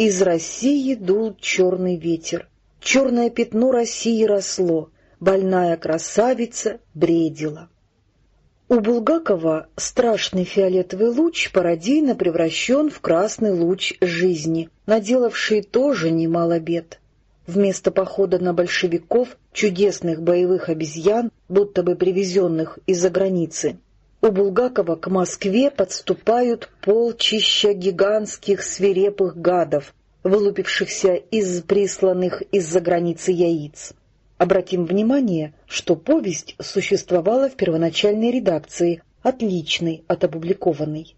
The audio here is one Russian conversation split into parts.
Из России дул черный ветер. Черное пятно России росло, больная красавица бредила. У Булгакова страшный фиолетовый луч пародийно превращен в красный луч жизни, наделавший тоже немало бед. Вместо похода на большевиков, чудесных боевых обезьян, будто бы привезенных из-за границы, у Булгакова к Москве подступают полчища гигантских свирепых гадов, вылупившихся из присланных из-за границы яиц. Обратим внимание, что повесть существовала в первоначальной редакции, отличной от опубликованной.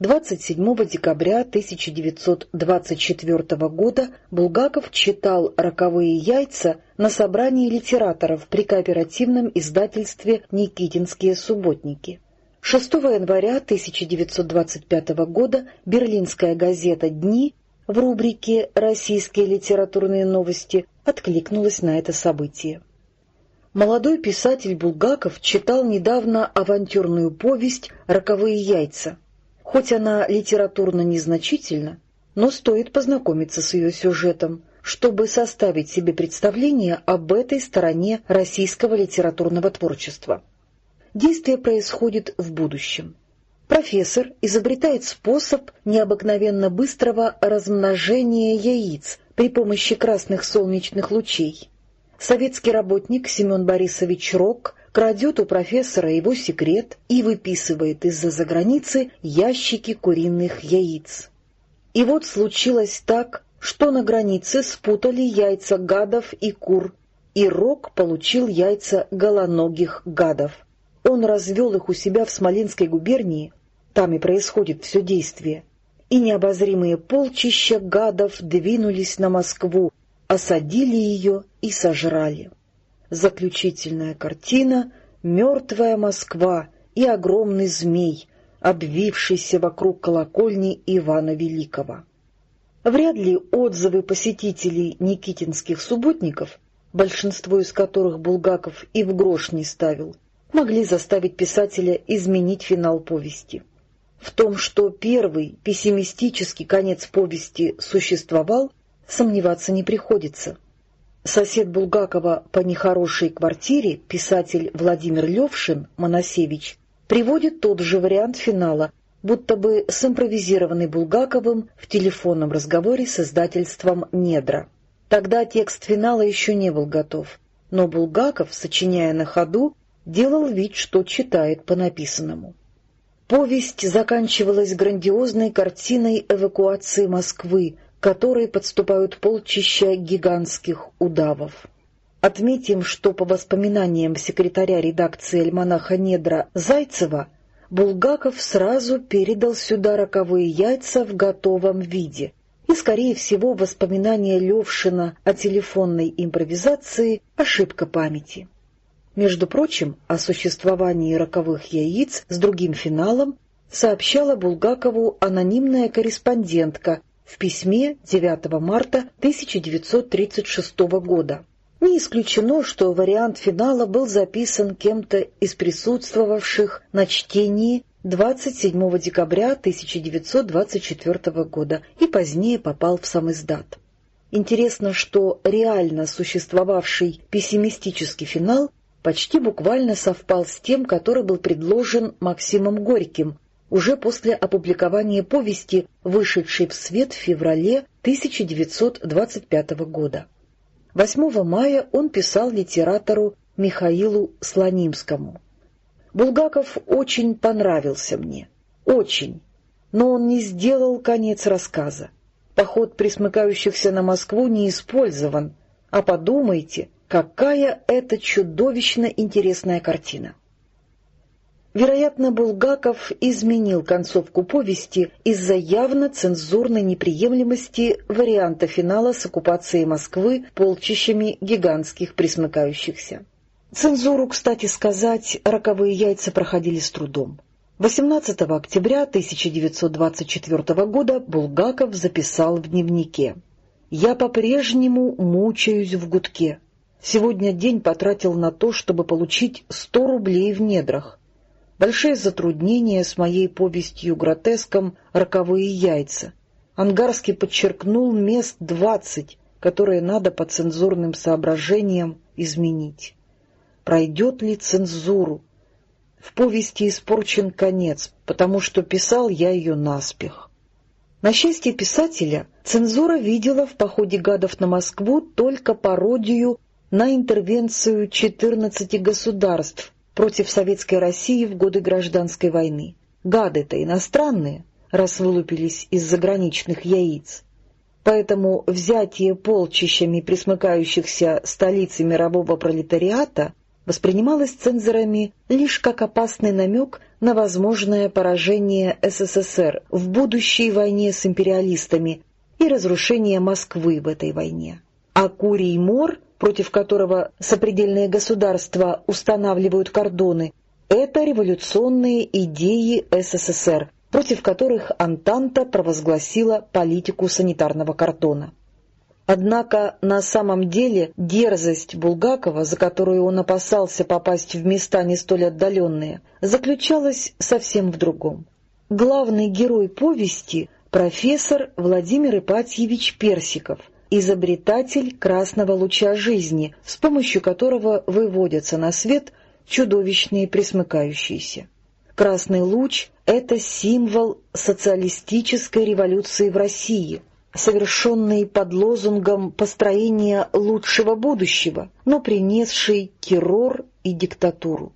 27 декабря 1924 года Булгаков читал «Роковые яйца» на собрании литераторов при кооперативном издательстве «Никитинские субботники». 6 января 1925 года берлинская газета «Дни» в рубрике «Российские литературные новости» откликнулась на это событие. Молодой писатель Булгаков читал недавно авантюрную повесть «Роковые яйца». Хоть она литературно незначительна, но стоит познакомиться с ее сюжетом, чтобы составить себе представление об этой стороне российского литературного творчества. Действие происходит в будущем. Профессор изобретает способ необыкновенно быстрого размножения яиц при помощи красных солнечных лучей. Советский работник Семен Борисович Рок крадет у профессора его секрет и выписывает из-за заграницы ящики куриных яиц. И вот случилось так, что на границе спутали яйца гадов и кур, и Рок получил яйца голоногих гадов. Он развел их у себя в Смоленской губернии, там и происходит все действие, и необозримые полчища гадов двинулись на Москву, осадили ее и сожрали. Заключительная картина — мертвая Москва и огромный змей, обвившийся вокруг колокольни Ивана Великого. Вряд ли отзывы посетителей никитинских субботников, большинство из которых Булгаков и в грош не ставил, могли заставить писателя изменить финал повести. В том, что первый пессимистический конец повести существовал, сомневаться не приходится. Сосед Булгакова по нехорошей квартире, писатель Владимир Левшин, Моносевич, приводит тот же вариант финала, будто бы симпровизированный Булгаковым в телефонном разговоре с издательством «Недра». Тогда текст финала еще не был готов, но Булгаков, сочиняя на ходу, делал вид, что читает по написанному. Повесть заканчивалась грандиозной картиной эвакуации Москвы, которой подступают полчища гигантских удавов. Отметим, что по воспоминаниям секретаря редакции альманаха «Недра» Зайцева, Булгаков сразу передал сюда роковые яйца в готовом виде, и, скорее всего, воспоминания Левшина о телефонной импровизации — ошибка памяти. Между прочим, о существовании роковых яиц с другим финалом сообщала Булгакову анонимная корреспондентка в письме 9 марта 1936 года. Не исключено, что вариант финала был записан кем-то из присутствовавших на чтении 27 декабря 1924 года и позднее попал в сам издат. Интересно, что реально существовавший пессимистический финал почти буквально совпал с тем, который был предложен Максимом Горьким уже после опубликования повести, вышедшей в свет в феврале 1925 года. 8 мая он писал литератору Михаилу Слонимскому. «Булгаков очень понравился мне. Очень. Но он не сделал конец рассказа. Поход присмыкающихся на Москву не использован. А подумайте, Какая это чудовищно интересная картина! Вероятно, Булгаков изменил концовку повести из-за явно цензурной неприемлемости варианта финала с оккупацией Москвы полчищами гигантских присмыкающихся. Цензуру, кстати сказать, роковые яйца проходили с трудом. 18 октября 1924 года Булгаков записал в дневнике «Я по-прежнему мучаюсь в гудке. Сегодня день потратил на то, чтобы получить сто рублей в недрах. Большие затруднения с моей повестью гротеском «Роковые яйца». Ангарский подчеркнул мест двадцать, которые надо по цензурным соображениям изменить. Пройдет ли цензуру? В повести испорчен конец, потому что писал я ее наспех. На счастье писателя, цензура видела в походе гадов на Москву только пародию на интервенцию 14 государств против Советской России в годы Гражданской войны. Гады-то иностранные, раз вылупились из заграничных яиц. Поэтому взятие полчищами присмыкающихся столицы мирового пролетариата воспринималось цензорами лишь как опасный намек на возможное поражение СССР в будущей войне с империалистами и разрушение Москвы в этой войне. А Курий Мор, против которого сопредельные государства устанавливают кордоны, это революционные идеи СССР, против которых Антанта провозгласила политику санитарного кордона. Однако на самом деле дерзость Булгакова, за которую он опасался попасть в места не столь отдаленные, заключалась совсем в другом. Главный герой повести — профессор Владимир Ипатьевич Персиков, изобретатель красного луча жизни, с помощью которого выводятся на свет чудовищные присмыкающиеся. Красный луч — это символ социалистической революции в России — совершенный под лозунгом построения лучшего будущего, но принесший террор и диктатуру.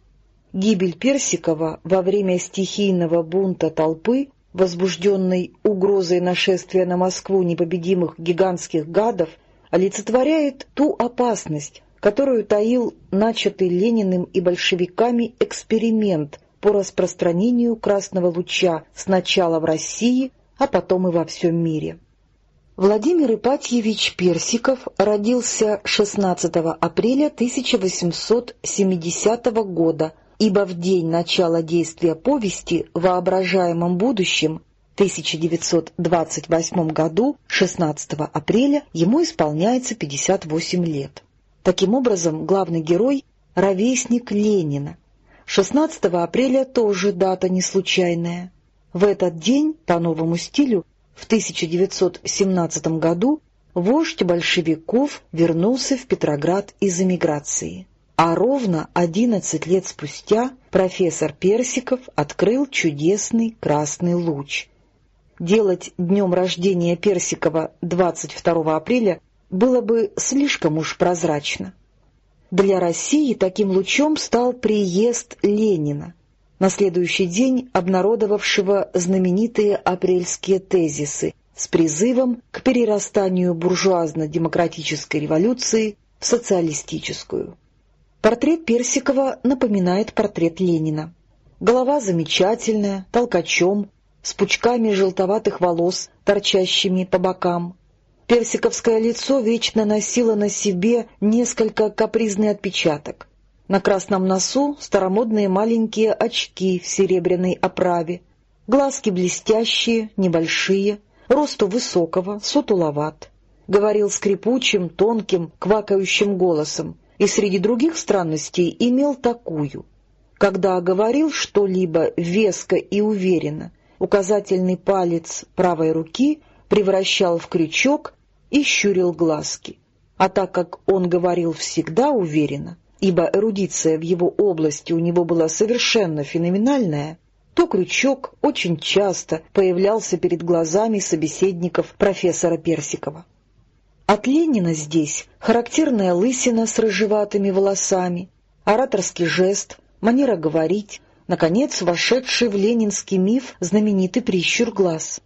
Гибель Персикова во время стихийного бунта толпы, возбужденной угрозой нашествия на Москву непобедимых гигантских гадов, олицетворяет ту опасность, которую таил начатый Лениным и большевиками эксперимент по распространению красного луча сначала в России, а потом и во всем мире. Владимир Ипатьевич Персиков родился 16 апреля 1870 года, ибо в день начала действия повести в воображаемом будущем 1928 году, 16 апреля, ему исполняется 58 лет. Таким образом, главный герой — ровесник Ленина. 16 апреля тоже дата не случайная. В этот день, по новому стилю, в 1917 году вождь большевиков вернулся в Петроград из эмиграции, а ровно 11 лет спустя профессор Персиков открыл чудесный красный луч. Делать днем рождения Персикова 22 апреля было бы слишком уж прозрачно. Для России таким лучом стал приезд Ленина — на следующий день обнародовавшего знаменитые апрельские тезисы с призывом к перерастанию буржуазно-демократической революции в социалистическую. Портрет Персикова напоминает портрет Ленина. Голова замечательная, толкачом, с пучками желтоватых волос, торчащими по бокам. Персиковское лицо вечно носило на себе несколько капризный отпечаток. На красном носу старомодные маленькие очки в серебряной оправе, глазки блестящие, небольшие, росту высокого, сутуловат. Говорил скрипучим, тонким, квакающим голосом, и среди других странностей имел такую. Когда говорил что-либо веско и уверенно, указательный палец правой руки превращал в крючок и щурил глазки. А так как он говорил всегда уверенно, ибо эрудиция в его области у него была совершенно феноменальная, то крючок очень часто появлялся перед глазами собеседников профессора Персикова. От Ленина здесь характерная лысина с рыжеватыми волосами, ораторский жест, манера говорить, наконец, вошедший в ленинский миф знаменитый прищур глаз.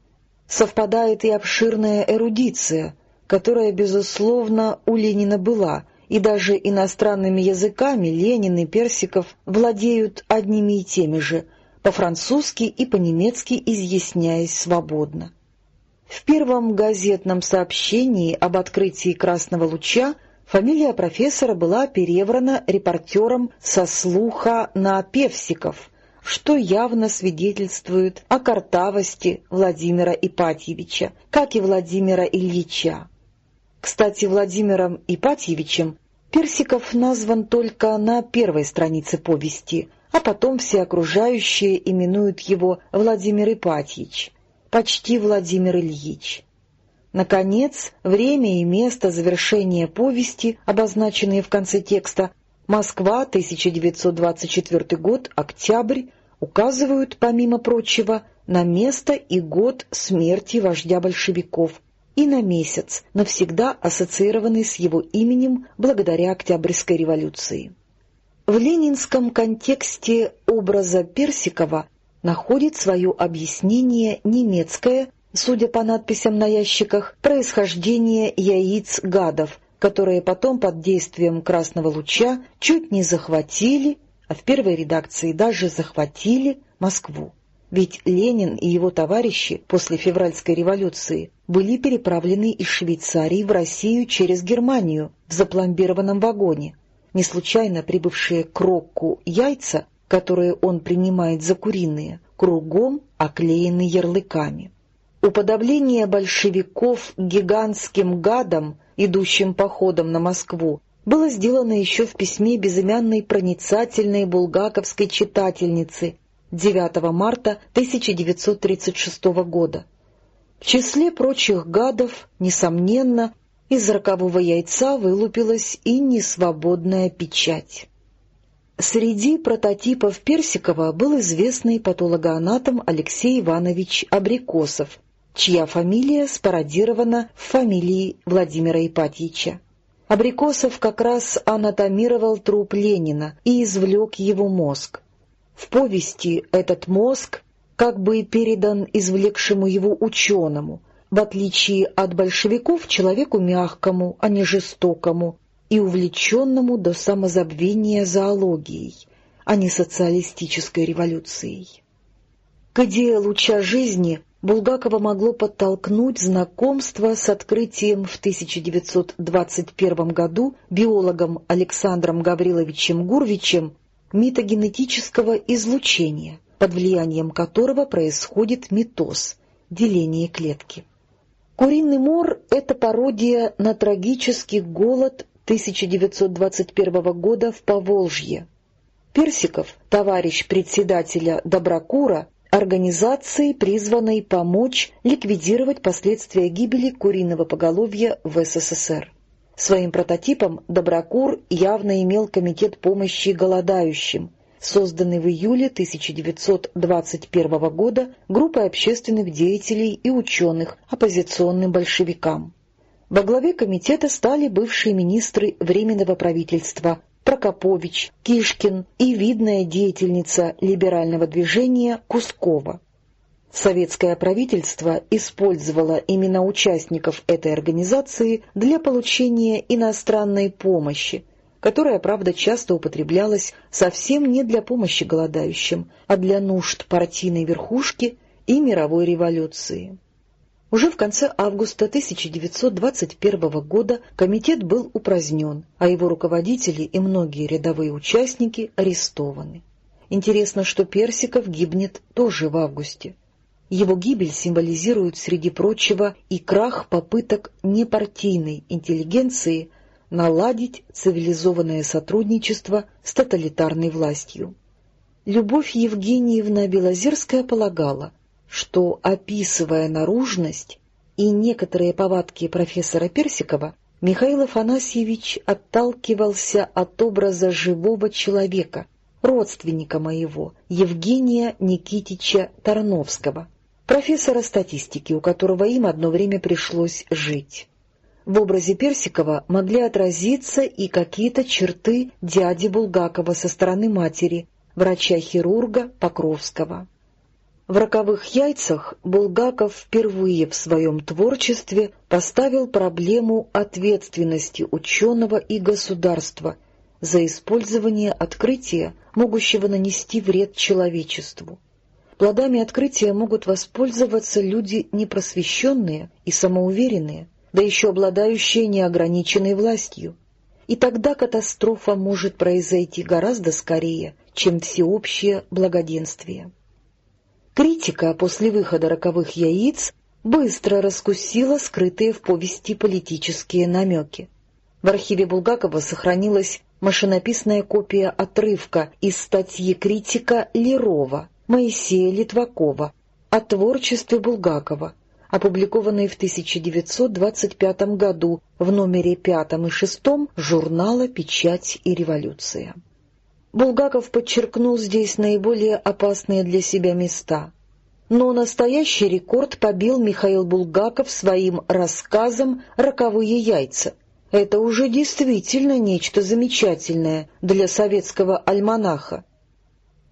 Совпадает и обширная эрудиция, которая, безусловно, у Ленина была, и даже иностранными языками Ленин и Персиков владеют одними и теми же, по-французски и по-немецки изъясняясь свободно. В первом газетном сообщении об открытии «Красного луча» фамилия профессора была переврана репортером со слуха на Певсиков, что явно свидетельствует о картавости Владимира Ипатьевича, как и Владимира Ильича. Кстати, Владимиром Ипатьевичем Персиков назван только на первой странице повести, а потом все окружающие именуют его Владимир Ипатьевич, почти Владимир Ильич. Наконец, время и место завершения повести, обозначенные в конце текста, Москва, 1924 год, октябрь, указывают, помимо прочего, на место и год смерти вождя большевиков и на месяц, навсегда ассоциированный с его именем благодаря Октябрьской революции. В ленинском контексте образа Персикова находит свое объяснение немецкое, судя по надписям на ящиках, происхождение яиц гадов, которые потом под действием красного луча чуть не захватили, а в первой редакции даже захватили Москву. Ведь Ленин и его товарищи после февральской революции были переправлены из Швейцарии в Россию через Германию в запломбированном вагоне. Не случайно прибывшие к Рокку яйца, которые он принимает за куриные, кругом оклеены ярлыками. Уподобление большевиков гигантским гадам, идущим походом на Москву, было сделано еще в письме безымянной проницательной булгаковской читательницы 9 марта 1936 года. В числе прочих гадов, несомненно, из рокового яйца вылупилась и несвободная печать. Среди прототипов Персикова был известный патологоанатом Алексей Иванович Абрикосов, чья фамилия спародирована в фамилии Владимира Ипатьича. Абрикосов как раз анатомировал труп Ленина и извлек его мозг. В повести этот мозг как бы передан извлекшему его ученому, в отличие от большевиков человеку мягкому, а не жестокому, и увлеченному до самозабвения зоологией, а не социалистической революцией. К идее луча жизни Булгакова могло подтолкнуть знакомство с открытием в 1921 году биологом Александром Гавриловичем Гурвичем митогенетического излучения, под влиянием которого происходит митоз, деление клетки. Куриный мор — это пародия на трагический голод 1921 года в Поволжье. Персиков, товарищ председателя Доброкура, организации, призванной помочь ликвидировать последствия гибели куриного поголовья в СССР. Своим прототипом Доброкур явно имел Комитет помощи голодающим, созданный в июле 1921 года группой общественных деятелей и ученых, оппозиционным большевикам. Во главе комитета стали бывшие министры Временного правительства Прокопович, Кишкин и видная деятельница либерального движения Кускова. Советское правительство использовало имена участников этой организации для получения иностранной помощи, которая, правда, часто употреблялась совсем не для помощи голодающим, а для нужд партийной верхушки и мировой революции. Уже в конце августа 1921 года комитет был упразднен, а его руководители и многие рядовые участники арестованы. Интересно, что Персиков гибнет тоже в августе. Его гибель символизирует, среди прочего, и крах попыток непартийной интеллигенции наладить цивилизованное сотрудничество с тоталитарной властью. Любовь Евгеньевна Белозерская полагала, что, описывая наружность и некоторые повадки профессора Персикова, Михаил Афанасьевич отталкивался от образа живого человека, родственника моего, Евгения Никитича Тарновского, профессора статистики, у которого им одно время пришлось жить. В образе Персикова могли отразиться и какие-то черты дяди Булгакова со стороны матери, врача-хирурга Покровского. В «Роковых яйцах» Булгаков впервые в своем творчестве поставил проблему ответственности ученого и государства за использование открытия, могущего нанести вред человечеству. Плодами открытия могут воспользоваться люди непросвещенные и самоуверенные, да еще обладающие неограниченной властью. И тогда катастрофа может произойти гораздо скорее, чем всеобщее благоденствие. Критика после выхода «Роковых яиц» быстро раскусила скрытые в повести политические намеки. В архиве Булгакова сохранилась машинописная копия отрывка из статьи критика Лерова Моисея Литвакова о творчестве Булгакова, опубликованной в 1925 году в номере пятом и шестом журнала «Печать и революция». Булгаков подчеркнул здесь наиболее опасные для себя места. Но настоящий рекорд побил Михаил Булгаков своим рассказом «Роковые яйца». Это уже действительно нечто замечательное для советского альманаха.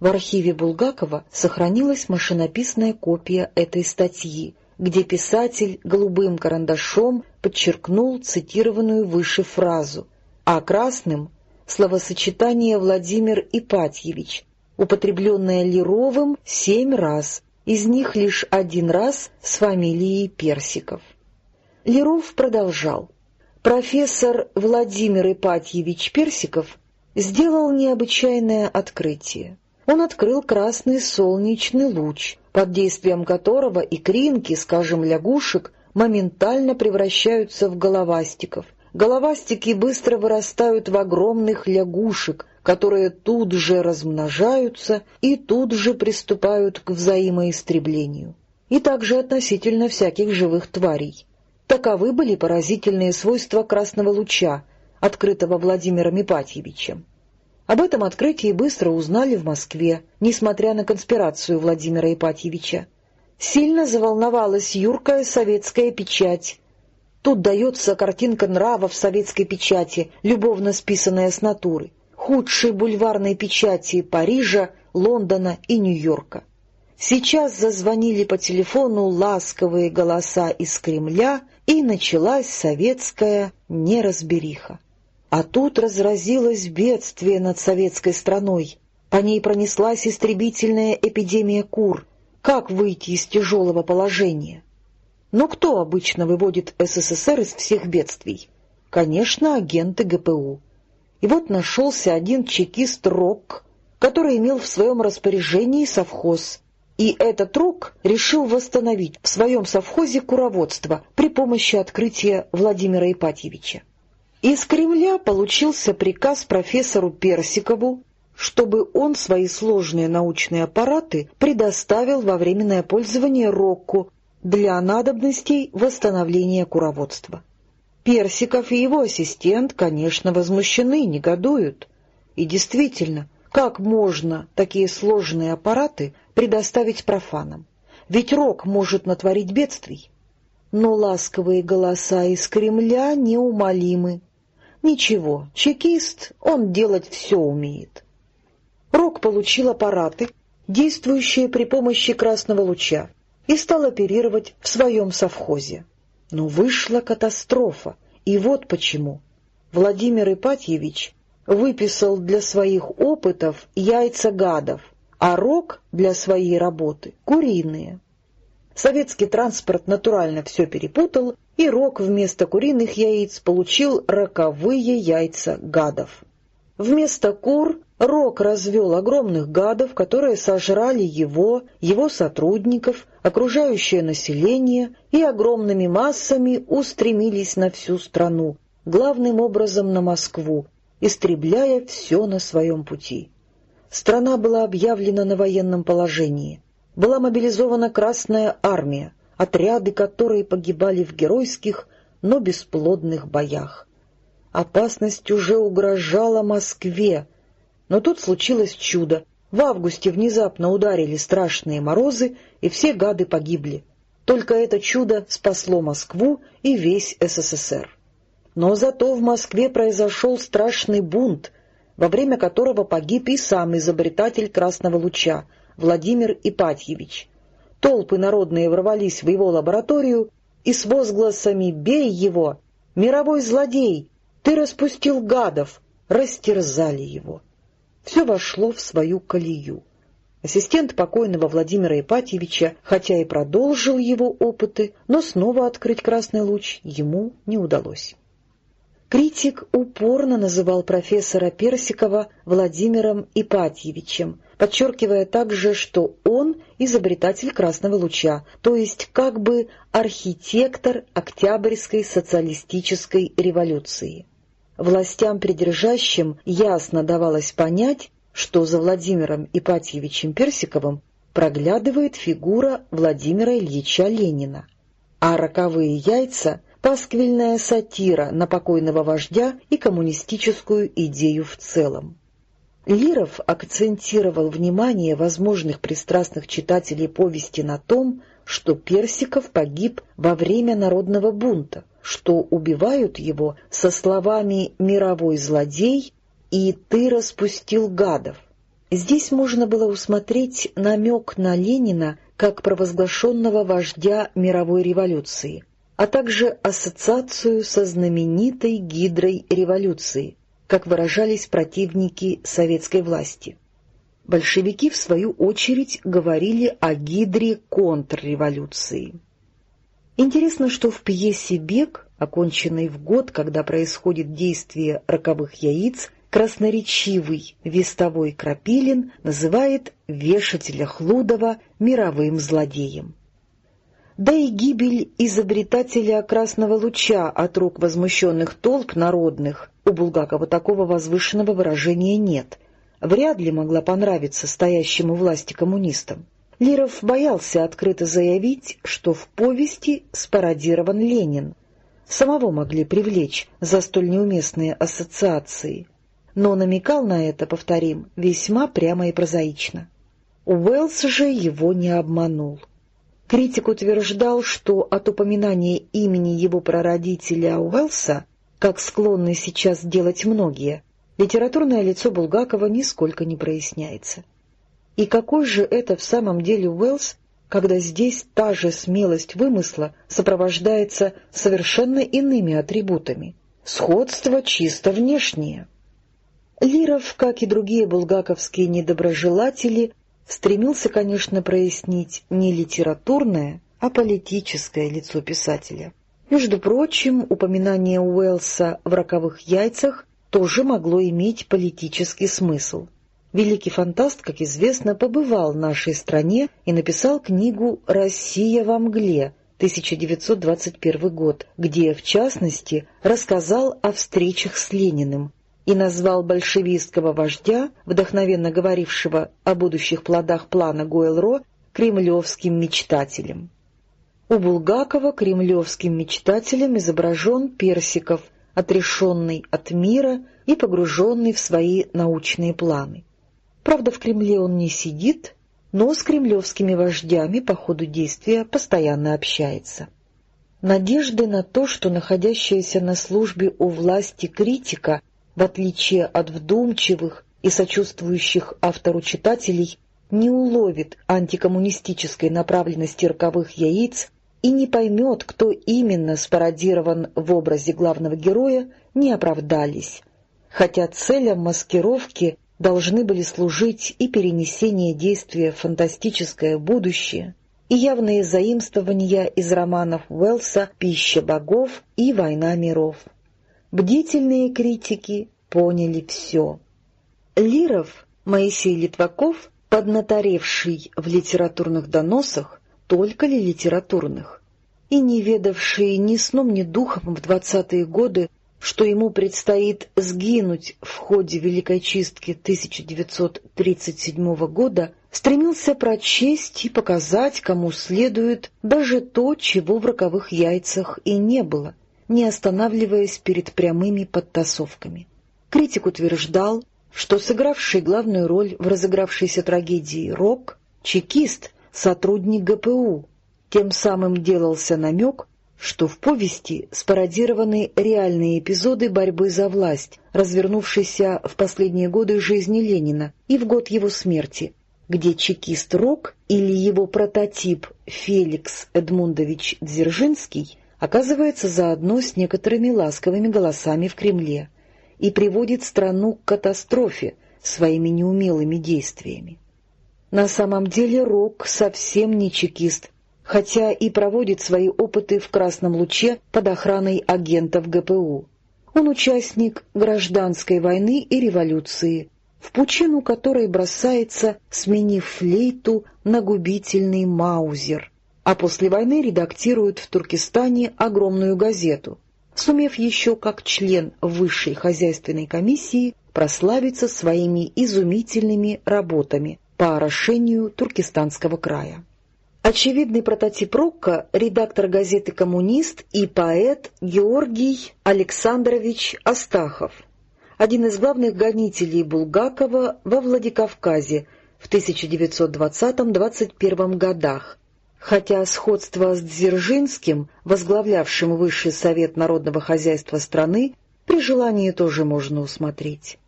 В архиве Булгакова сохранилась машинописная копия этой статьи, где писатель голубым карандашом подчеркнул цитированную выше фразу, а красным словосочетание Владимир Ипатьевич, употребленное Леровым семь раз, из них лишь один раз с фамилией Персиков. Леров продолжал. Профессор Владимир Ипатьевич Персиков сделал необычайное открытие. Он открыл красный солнечный луч, под действием которого икринки, скажем, лягушек, моментально превращаются в головастиков, Головастики быстро вырастают в огромных лягушек, которые тут же размножаются и тут же приступают к взаимоистреблению. И также относительно всяких живых тварей. Таковы были поразительные свойства красного луча, открытого Владимиром Ипатьевичем. Об этом открытии быстро узнали в Москве, несмотря на конспирацию Владимира Ипатьевича. Сильно заволновалась юркая советская печать, Тут дается картинка нрава в советской печати, любовно списанная с натуры, худшей бульварной печати Парижа, Лондона и Нью-Йорка. Сейчас зазвонили по телефону ласковые голоса из Кремля, и началась советская неразбериха. А тут разразилось бедствие над советской страной. По ней пронеслась истребительная эпидемия кур. Как выйти из тяжелого положения? Но кто обычно выводит СССР из всех бедствий? Конечно, агенты ГПУ. И вот нашелся один чекист Рок, который имел в своем распоряжении совхоз. И этот Рок решил восстановить в своем совхозе куроводство при помощи открытия Владимира Ипатьевича. Из Кремля получился приказ профессору Персикову, чтобы он свои сложные научные аппараты предоставил во временное пользование Рокку для надобностей восстановления куроводства. Персиков и его ассистент, конечно, возмущены, негодуют. И действительно, как можно такие сложные аппараты предоставить профанам? Ведь рок может натворить бедствий. Но ласковые голоса из Кремля неумолимы. Ничего, чекист, он делать все умеет. Рок получил аппараты, действующие при помощи красного луча и стал оперировать в своем совхозе. Но вышла катастрофа, и вот почему. Владимир Ипатьевич выписал для своих опытов яйца гадов, а рог для своей работы — куриные. Советский транспорт натурально все перепутал, и рог вместо куриных яиц получил роковые яйца гадов. Вместо кур Рок развел огромных гадов, которые сожрали его, его сотрудников, окружающее население и огромными массами устремились на всю страну, главным образом на Москву, истребляя все на своем пути. Страна была объявлена на военном положении. Была мобилизована Красная Армия, отряды которой погибали в геройских, но бесплодных боях. Опасность уже угрожала Москве, но тут случилось чудо. В августе внезапно ударили страшные морозы, и все гады погибли. Только это чудо спасло Москву и весь СССР. Но зато в Москве произошел страшный бунт, во время которого погиб и сам изобретатель красного луча, Владимир Ипатьевич. Толпы народные ворвались в его лабораторию и с возгласами «Бей его! Мировой злодей! Ты распустил гадов!» растерзали его все вошло в свою колею. Ассистент покойного Владимира Ипатьевича, хотя и продолжил его опыты, но снова открыть красный луч ему не удалось. Критик упорно называл профессора Персикова Владимиром Ипатьевичем, подчеркивая также, что он изобретатель красного луча, то есть как бы архитектор Октябрьской социалистической революции властям придержащим ясно давалось понять, что за Владимиром Ипатьевичем Персиковым проглядывает фигура Владимира Ильича Ленина. а «Роковые яйца» — пасквильная сатира на покойного вождя и коммунистическую идею в целом. Лиров акцентировал внимание возможных пристрастных читателей повести на том, что Персиков погиб во время народного бунта, что убивают его со словами «мировой злодей» и «ты распустил гадов». Здесь можно было усмотреть намек на Ленина как провозглашенного вождя мировой революции, а также ассоциацию со знаменитой гидрой революции, как выражались противники советской власти. Большевики, в свою очередь, говорили о гидре контрреволюции. Интересно, что в пьесе «Бег», оконченной в год, когда происходит действие роковых яиц, красноречивый вестовой Крапилин называет вешателя Хлудова мировым злодеем. Да и гибель изобретателя красного луча от рук возмущенных толп народных у Булгакова такого возвышенного выражения нет. Вряд ли могла понравиться стоящему власти коммунистам. Лиров боялся открыто заявить, что в повести спародирован Ленин. Самого могли привлечь за столь неуместные ассоциации — но намекал на это, повторим, весьма прямо и прозаично. Уэллс же его не обманул. Критик утверждал, что от упоминания имени его прародителя Уэллса, как склонны сейчас делать многие, литературное лицо Булгакова нисколько не проясняется. И какой же это в самом деле Уэллс, когда здесь та же смелость вымысла сопровождается совершенно иными атрибутами? Сходство чисто внешнее. Лиров, как и другие булгаковские недоброжелатели, стремился, конечно, прояснить не литературное, а политическое лицо писателя. Между прочим, упоминание Уэллса в «Роковых яйцах» тоже могло иметь политический смысл. Великий фантаст, как известно, побывал в нашей стране и написал книгу «Россия во мгле» 1921 год, где, в частности, рассказал о встречах с Лениным, и назвал большевистского вождя, вдохновенно говорившего о будущих плодах плана Гойл-Ро, кремлевским мечтателем. У Булгакова кремлевским мечтателем изображен Персиков, отрешенный от мира и погруженный в свои научные планы. Правда, в Кремле он не сидит, но с кремлевскими вождями по ходу действия постоянно общается. Надежды на то, что находящаяся на службе у власти критика в отличие от вдумчивых и сочувствующих автору читателей, не уловит антикоммунистической направленности роковых яиц и не поймет, кто именно спародирован в образе главного героя, не оправдались. Хотя целям маскировки должны были служить и перенесение действия в фантастическое будущее, и явные заимствования из романов Уэллса «Пища богов» и «Война миров». Бдительные критики поняли все. Лиров, Моисей Литваков, поднаторевший в литературных доносах, только ли литературных, и не ведавший ни сном, ни духом в двадцатые годы, что ему предстоит сгинуть в ходе Великой чистки 1937 года, стремился прочесть и показать, кому следует, даже то, чего в роковых яйцах и не было — не останавливаясь перед прямыми подтасовками. Критик утверждал, что сыгравший главную роль в разыгравшейся трагедии Рок — чекист, сотрудник ГПУ, тем самым делался намек, что в повести спародированы реальные эпизоды борьбы за власть, развернувшейся в последние годы жизни Ленина и в год его смерти, где чекист Рок или его прототип Феликс Эдмундович Дзержинский оказывается заодно с некоторыми ласковыми голосами в Кремле и приводит страну к катастрофе своими неумелыми действиями. На самом деле Рок совсем не чекист, хотя и проводит свои опыты в красном луче под охраной агентов ГПУ. Он участник гражданской войны и революции, в пучину которой бросается, сменив флейту на губительный маузер — а после войны редактирует в Туркестане огромную газету, сумев еще как член высшей хозяйственной комиссии прославиться своими изумительными работами по орошению Туркестанского края. Очевидный прототип Рокко — редактор газеты «Коммунист» и поэт Георгий Александрович Астахов, один из главных гонителей Булгакова во Владикавказе в 1920-21 годах, хотя сходство с Дзержинским, возглавлявшим Высший совет народного хозяйства страны, при желании тоже можно усмотреть.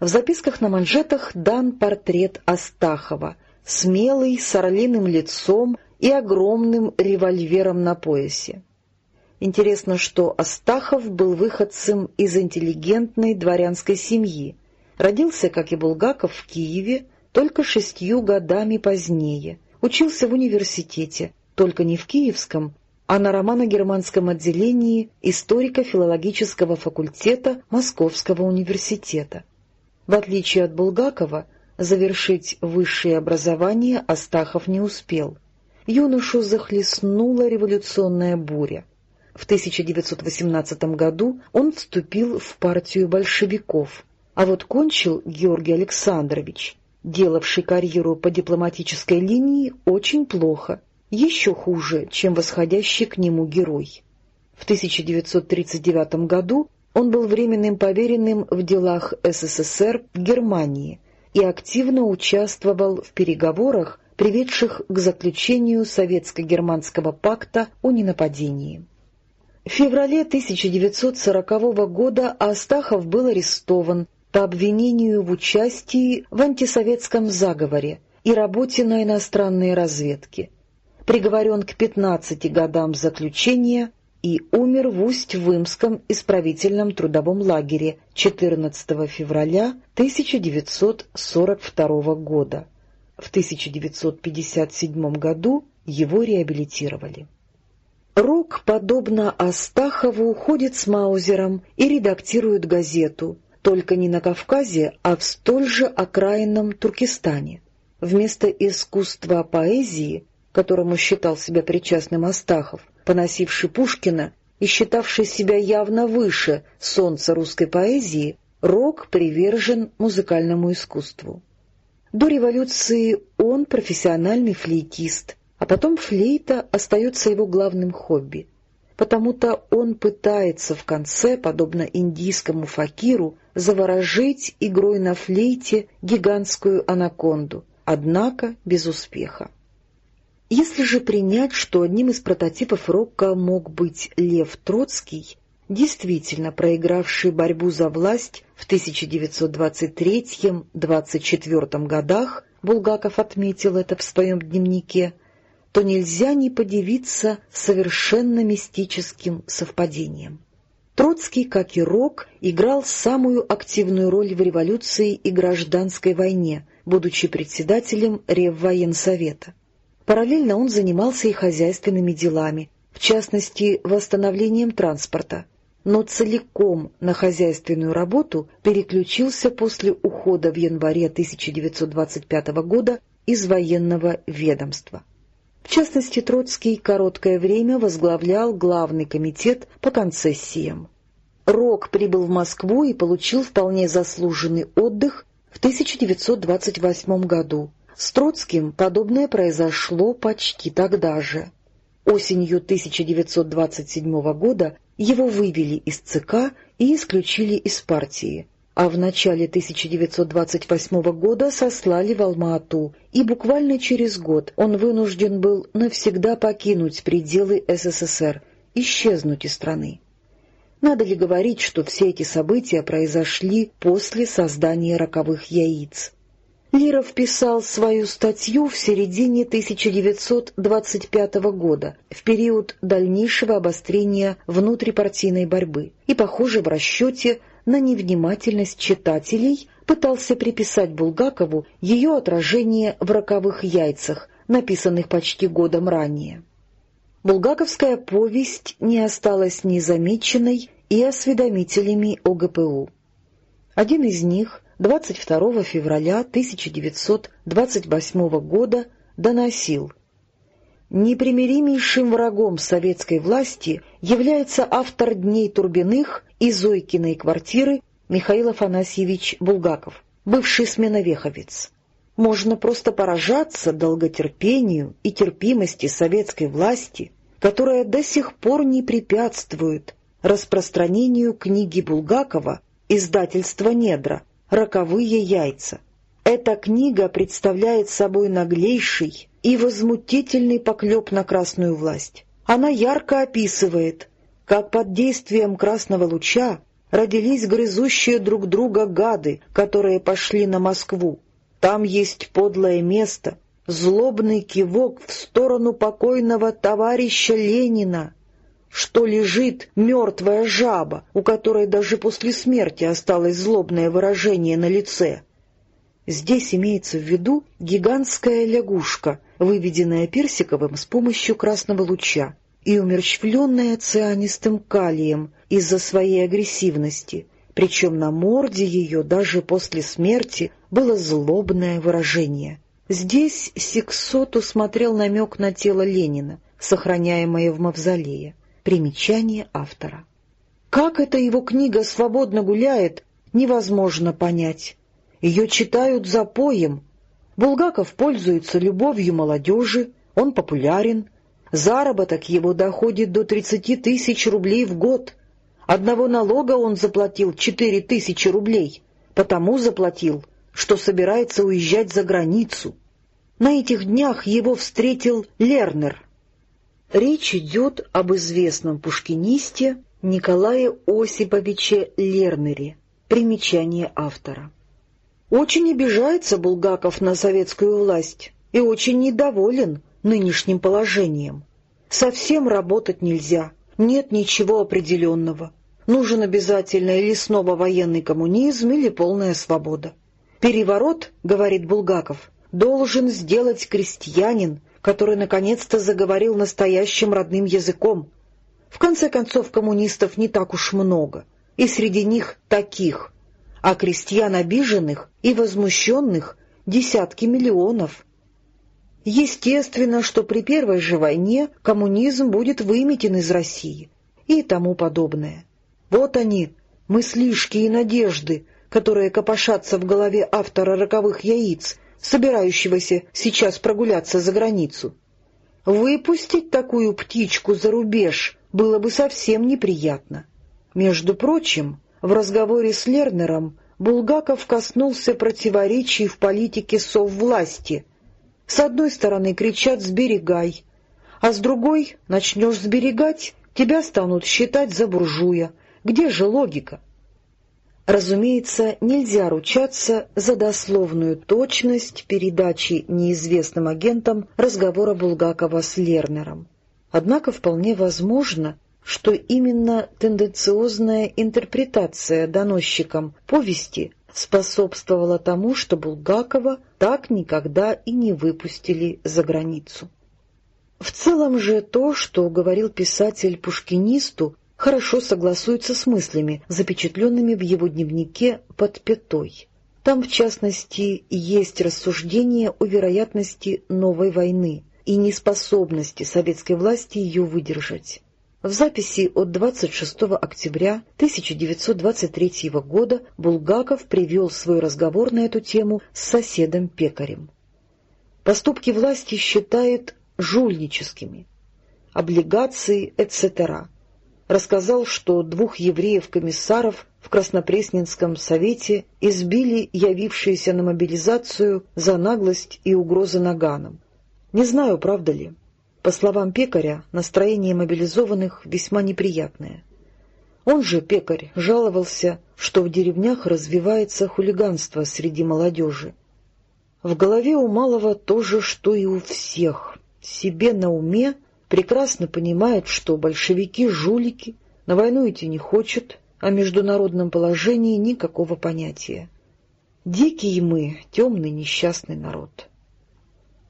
В записках на манжетах дан портрет Астахова, смелый, с орлиным лицом и огромным револьвером на поясе. Интересно, что Астахов был выходцем из интеллигентной дворянской семьи, родился, как и Булгаков, в Киеве только шестью годами позднее, учился в университете, только не в Киевском, а на романо-германском отделении историко-филологического факультета Московского университета. В отличие от Булгакова, завершить высшее образование Астахов не успел. Юношу захлестнула революционная буря. В 1918 году он вступил в партию большевиков, а вот кончил Георгий Александрович, делавший карьеру по дипломатической линии, очень плохо, еще хуже, чем восходящий к нему герой. В 1939 году он был временным поверенным в делах СССР Германии и активно участвовал в переговорах, приведших к заключению Советско-германского пакта о ненападении. В феврале 1940 года Астахов был арестован по обвинению в участии в антисоветском заговоре и работе на иностранной разведке. Приговорен к 15 годам заключения и умер в Усть-Вымском исправительном трудовом лагере 14 февраля 1942 года. В 1957 году его реабилитировали. Рок, подобно Астахову, ходит с Маузером и редактирует газету, только не на Кавказе, а в столь же окраинном Туркестане. Вместо искусства поэзии, которому считал себя причастным Астахов, поносивший Пушкина и считавший себя явно выше солнца русской поэзии, Рок привержен музыкальному искусству. До революции он профессиональный флейтист, а потом флейта остается его главным хобби. Потому-то он пытается в конце, подобно индийскому факиру, заворожить игрой на флейте гигантскую анаконду, однако без успеха. Если же принять, что одним из прототипов рока мог быть Лев Троцкий, действительно проигравший борьбу за власть в 1923-24 годах, Булгаков отметил это в своем дневнике, то нельзя не подивиться совершенно мистическим совпадением. Троцкий, как и Рок, играл самую активную роль в революции и гражданской войне, будучи председателем Реввоенсовета. Параллельно он занимался и хозяйственными делами, в частности, восстановлением транспорта, но целиком на хозяйственную работу переключился после ухода в январе 1925 года из военного ведомства. В частности, Троцкий короткое время возглавлял главный комитет по концессиям. Рок прибыл в Москву и получил вполне заслуженный отдых в 1928 году. С Троцким подобное произошло почти тогда же. Осенью 1927 года его вывели из ЦК и исключили из партии, а в начале 1928 года сослали в Алма-Ату, и буквально через год он вынужден был навсегда покинуть пределы СССР, исчезнуть из страны. Надо ли говорить, что все эти события произошли после создания роковых яиц? Лиров писал свою статью в середине 1925 года, в период дальнейшего обострения внутрипартийной борьбы, и, похоже, в расчете на невнимательность читателей пытался приписать Булгакову ее отражение в «Роковых яйцах», написанных почти годом ранее. Булгаковская повесть не осталась незамеченной и осведомителями ОГПУ. Один из них — 22 февраля 1928 года доносил Непримиримейшим врагом советской власти является автор «Дней Турбиных» и Зойкиной квартиры Михаил Афанасьевич Булгаков, бывший сменовеховец. можно просто поражаться долготерпению и терпимости советской власти, которая до сих пор не препятствует распространению книги Булгакова издательства «Недра» «Роковые яйца». Эта книга представляет собой наглейший и возмутительный поклеп на красную власть. Она ярко описывает, как под действием красного луча родились грызущие друг друга гады, которые пошли на Москву. Там есть подлое место, злобный кивок в сторону покойного товарища Ленина, что лежит мертвая жаба, у которой даже после смерти осталось злобное выражение на лице. Здесь имеется в виду гигантская лягушка, выведенная Персиковым с помощью красного луча и умерщвленная цианистым калием из-за своей агрессивности, причем на морде ее даже после смерти было злобное выражение. Здесь Сиксот усмотрел намек на тело Ленина, сохраняемое в мавзолее. Примечание автора. Как эта его книга свободно гуляет, невозможно понять. Ее читают за поем. Булгаков пользуется любовью молодежи, он популярен, заработок его доходит до 30 тысяч рублей в год. Одного налога он заплатил 4 тысячи рублей, потому заплатил, что собирается уезжать за границу. На этих днях его встретил Лернер. Речь идет об известном пушкинисте Николае Осиповиче Лернере. Примечание автора. Очень обижается Булгаков на советскую власть и очень недоволен нынешним положением. Совсем работать нельзя, нет ничего определенного. Нужен обязательно или снова военный коммунизм, или полная свобода. Переворот, говорит Булгаков, должен сделать крестьянин, который наконец-то заговорил настоящим родным языком. В конце концов, коммунистов не так уж много, и среди них таких, а крестьян обиженных и возмущенных десятки миллионов. Естественно, что при первой же войне коммунизм будет выметен из России и тому подобное. Вот они, мыслишки и надежды, которые копошатся в голове автора «Роковых яиц», собирающегося сейчас прогуляться за границу. Выпустить такую птичку за рубеж было бы совсем неприятно. Между прочим, в разговоре с Лернером Булгаков коснулся противоречий в политике соввласти. С одной стороны кричат «сберегай», а с другой начнешь сберегать, тебя станут считать за буржуя. Где же логика? Разумеется, нельзя ручаться за дословную точность передачи неизвестным агентам разговора Булгакова с Лернером. Однако вполне возможно, что именно тенденциозная интерпретация доносчиком повести способствовала тому, что Булгакова так никогда и не выпустили за границу. В целом же то, что говорил писатель пушкинисту, хорошо согласуется с мыслями, запечатленными в его дневнике под пятой. Там, в частности, есть рассуждение о вероятности новой войны и неспособности советской власти ее выдержать. В записи от 26 октября 1923 года Булгаков привел свой разговор на эту тему с соседом Пекарем. Поступки власти считает жульническими, облигации, etc. Рассказал, что двух евреев-комиссаров в Краснопресненском совете избили явившиеся на мобилизацию за наглость и угрозы наганом. Не знаю, правда ли. По словам пекаря, настроение мобилизованных весьма неприятное. Он же, пекарь, жаловался, что в деревнях развивается хулиганство среди молодежи. В голове у малого то же, что и у всех. Себе на уме прекрасно понимает, что большевики — жулики, на войну идти не хочет, о международном положении никакого понятия. Дикий мы, темный несчастный народ.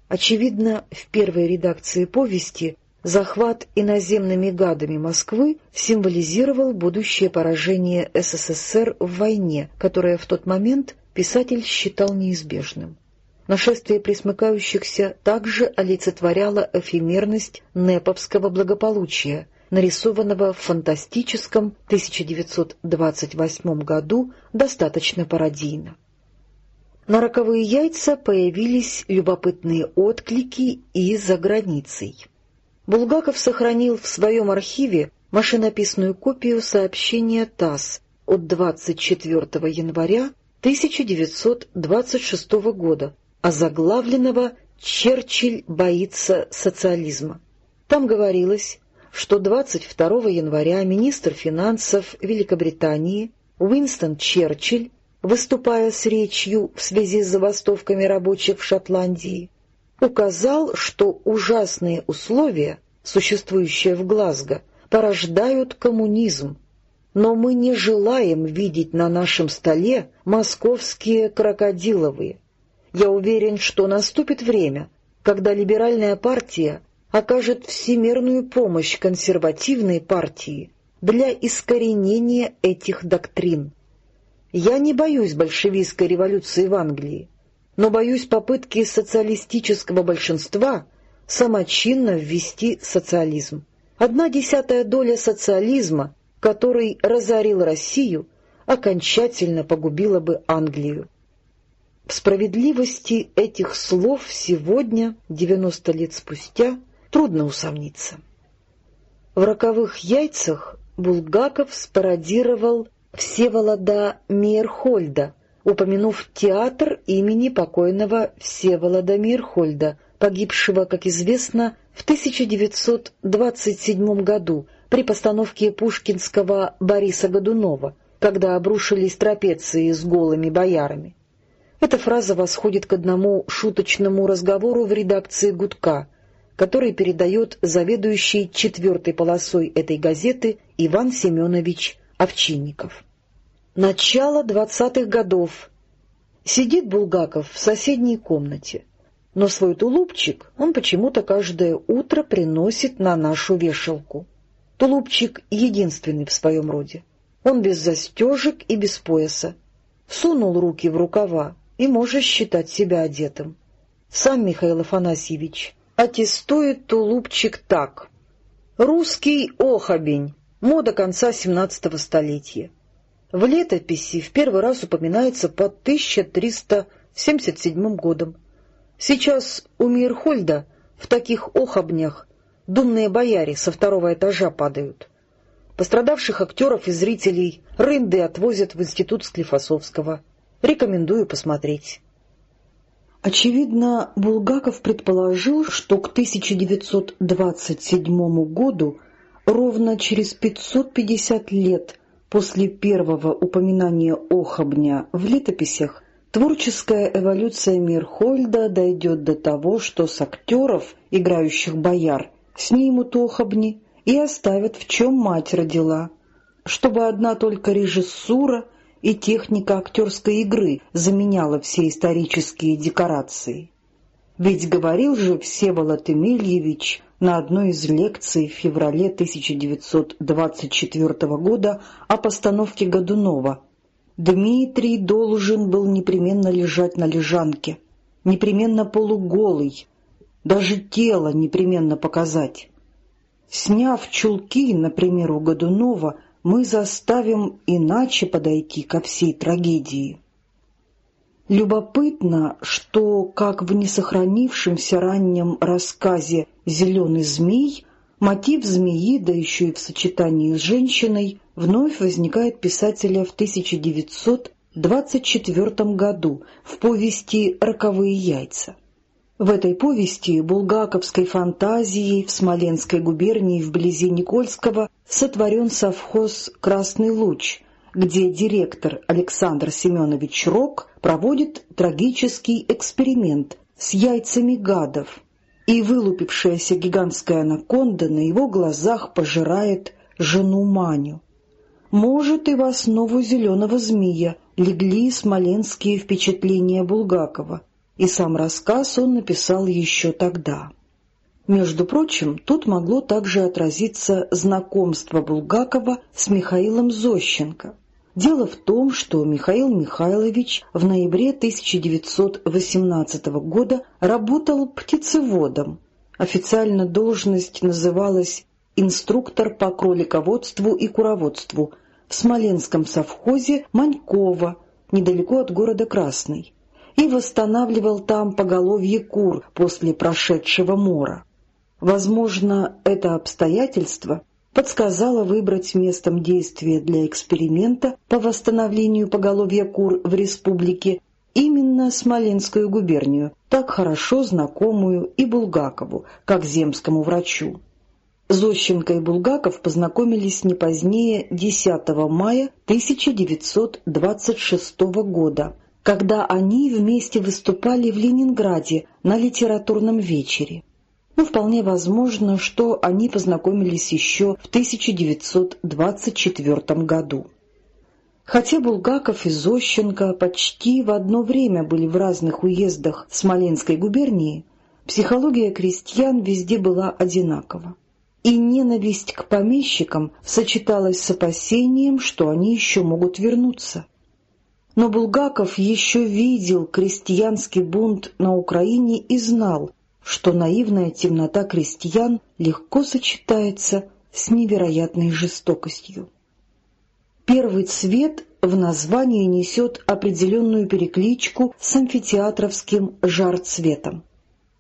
Очевидно, в первой редакции повести захват иноземными гадами Москвы символизировал будущее поражение СССР в войне, которое в тот момент писатель считал неизбежным. Нашествие присмыкающихся также олицетворяло эфемерность неповского благополучия, нарисованного в фантастическом 1928 году достаточно пародийно. На роковые яйца появились любопытные отклики и за границей. Булгаков сохранил в своем архиве машинописную копию сообщения ТАСС от 24 января 1926 года, озаглавленного «Черчилль боится социализма». Там говорилось, что 22 января министр финансов Великобритании Уинстон Черчилль выступая с речью в связи с забастовками рабочих в Шотландии, указал, что ужасные условия, существующие в Глазго, порождают коммунизм, но мы не желаем видеть на нашем столе московские крокодиловые. Я уверен, что наступит время, когда либеральная партия окажет всемирную помощь консервативной партии для искоренения этих доктрин. Я не боюсь большевистской революции в Англии, но боюсь попытки социалистического большинства самочинно ввести социализм. Одна десятая доля социализма, который разорил Россию, окончательно погубила бы Англию. В справедливости этих слов сегодня, 90 лет спустя, трудно усомниться. В «Роковых яйцах» Булгаков спародировал Всеволода Мейерхольда, упомянув театр имени покойного Всеволода Мейерхольда, погибшего, как известно, в 1927 году при постановке пушкинского Бориса Годунова, когда обрушились трапеции с голыми боярами. Эта фраза восходит к одному шуточному разговору в редакции «Гудка», который передает заведующий четвертой полосой этой газеты Иван Семенович Овчинников. Начало двадцатых годов. Сидит Булгаков в соседней комнате, но свой тулупчик он почему-то каждое утро приносит на нашу вешалку. Тулупчик единственный в своем роде. Он без застежек и без пояса. Сунул руки в рукава и можешь считать себя одетым. Сам Михаил Афанасьевич аттестует тулупчик так. «Русский охобень. Мода конца XVII столетия. В летописи в первый раз упоминается под 1377 годом. Сейчас у Мирхольда в таких охобнях думные бояре со второго этажа падают. Пострадавших актеров и зрителей рынды отвозят в институт Склифосовского. Рекомендую посмотреть. Очевидно, Булгаков предположил, что к 1927 году ровно через 550 лет после первого упоминания Охобня в летописях творческая эволюция Мирхольда дойдет до того, что с актеров, играющих бояр, снимут Охобни и оставят в чем мать родила, чтобы одна только режиссура и техника актерской игры заменяла все исторические декорации. Ведь говорил же Всеволод Эмильевич на одной из лекций в феврале 1924 года о постановке Годунова. Дмитрий должен был непременно лежать на лежанке, непременно полуголый, даже тело непременно показать. Сняв чулки, например, у Годунова, мы заставим иначе подойти ко всей трагедии. Любопытно, что, как в несохранившемся раннем рассказе «Зеленый змей», мотив змеи, да еще и в сочетании с женщиной, вновь возникает писателя в 1924 году в повести «Роковые яйца». В этой повести булгаковской фантазией в Смоленской губернии вблизи Никольского сотворен совхоз «Красный луч», где директор Александр Семенович Рок проводит трагический эксперимент с яйцами гадов, и вылупившаяся гигантская анаконда на его глазах пожирает жену Маню. Может, и в основу «Зеленого змея» легли смоленские впечатления Булгакова, и сам рассказ он написал еще тогда. Между прочим, тут могло также отразиться знакомство Булгакова с Михаилом Зощенко. Дело в том, что Михаил Михайлович в ноябре 1918 года работал птицеводом. Официально должность называлась «инструктор по кролиководству и куроводству» в Смоленском совхозе Манькова, недалеко от города Красный. И восстанавливал там поголовье кур после прошедшего мора. Возможно, это обстоятельство подсказало выбрать местом действия для эксперимента по восстановлению поголовья кур в республике именно Смоленскую губернию, так хорошо знакомую и Булгакову, как земскому врачу. Зощенко и Булгаков познакомились не позднее 10 мая 1926 года, когда они вместе выступали в Ленинграде на литературном вечере. Но вполне возможно, что они познакомились еще в 1924 году. Хотя Булгаков и Зощенко почти в одно время были в разных уездах Смоленской губернии, психология крестьян везде была одинакова и ненависть к помещикам сочеталась с опасением, что они еще могут вернуться. Но Булгаков еще видел крестьянский бунт на Украине и знал, что наивная темнота крестьян легко сочетается с невероятной жестокостью. Первый цвет в названии несет определенную перекличку с амфитеатровским жар-цветом.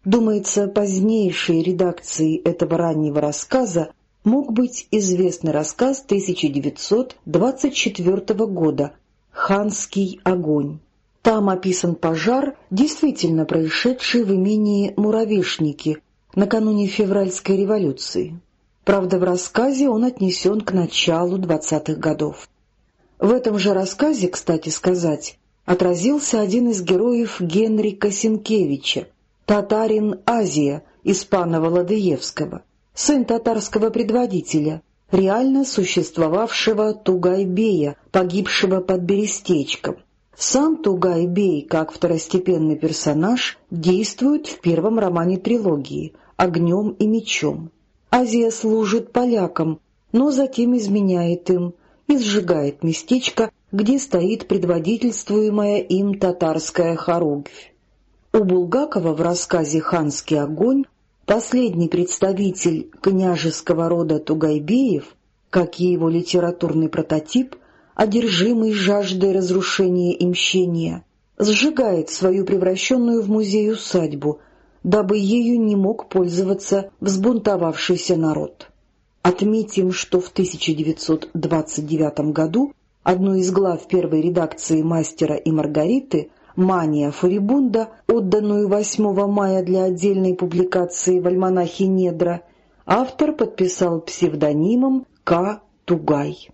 Думается, позднейшей редакции этого раннего рассказа мог быть известный рассказ 1924 года «Ханский огонь». Там описан пожар, действительно происшедший в имении Муравишники накануне февральской революции. Правда, в рассказе он отнесен к началу двадцатых годов. В этом же рассказе, кстати сказать, отразился один из героев Генрика Сенкевича, татарин Азия испанного Ладыевского, сын татарского предводителя, реально существовавшего Тугайбея, погибшего под Берестечком. Сам Тугайбей, как второстепенный персонаж, действует в первом романе трилогии «Огнем и мечом». Азия служит полякам, но затем изменяет им и сжигает местечко, где стоит предводительствуемая им татарская хоругвь. У Булгакова в рассказе «Ханский огонь» последний представитель княжеского рода Тугайбеев, как и его литературный прототип, одержимый жаждой разрушения и мщения, сжигает свою превращенную в музей усадьбу, дабы ею не мог пользоваться взбунтовавшийся народ. Отметим, что в 1929 году одну из глав первой редакции «Мастера и Маргариты» «Мания Фурибунда», отданную 8 мая для отдельной публикации в альманахе «Недра», автор подписал псевдонимом К. Тугай.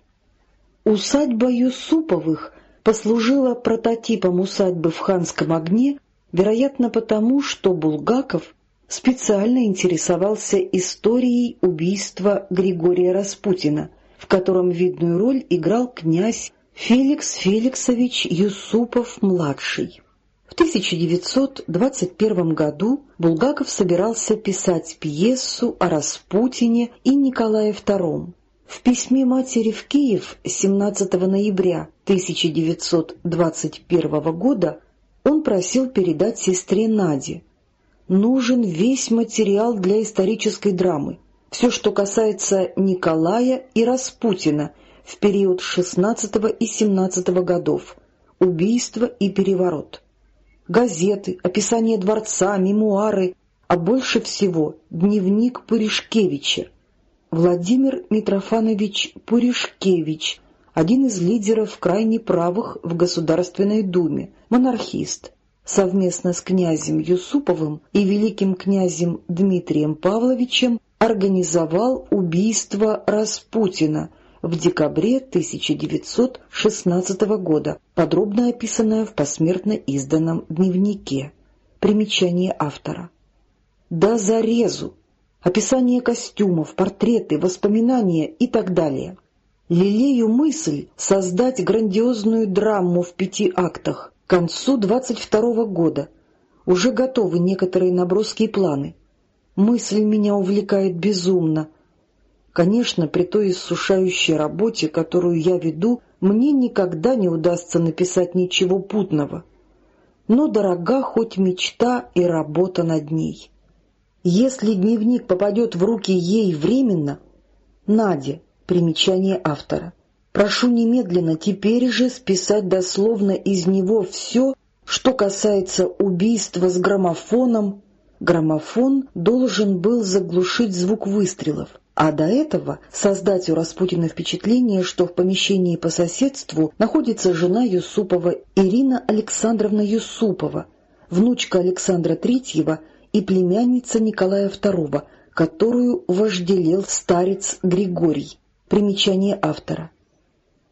Усадьба Юсуповых послужила прототипом усадьбы в Ханском огне, вероятно потому, что Булгаков специально интересовался историей убийства Григория Распутина, в котором видную роль играл князь Феликс Феликсович Юсупов-младший. В 1921 году Булгаков собирался писать пьесу о Распутине и Николае II. В письме матери в Киев 17 ноября 1921 года он просил передать сестре Наде. Нужен весь материал для исторической драмы, все, что касается Николая и Распутина – в период 16 и 17 годов, убийство и переворот. Газеты, описание дворца, мемуары, а больше всего дневник Пуришкевича. Владимир Митрофанович Пуришкевич, один из лидеров крайне правых в Государственной Думе, монархист, совместно с князем Юсуповым и великим князем Дмитрием Павловичем организовал убийство Распутина – в декабре 1916 года, подробно описанная в посмертно изданном дневнике. Примечание автора. «Да зарезу!» Описание костюмов, портреты, воспоминания и так далее. Лелею мысль создать грандиозную драму в пяти актах к концу 22 года. Уже готовы некоторые наброски и планы. Мысль меня увлекает безумно, Конечно, при той иссушающей работе, которую я веду, мне никогда не удастся написать ничего путного. Но дорога хоть мечта и работа над ней. Если дневник попадет в руки ей временно, Наде, примечание автора, прошу немедленно теперь же списать дословно из него все, Что касается убийства с граммофоном, граммофон должен был заглушить звук выстрелов, а до этого создать у Распутина впечатление, что в помещении по соседству находится жена Юсупова Ирина Александровна Юсупова, внучка Александра Третьего и племянница Николая II, которую вожделел старец Григорий. Примечание автора.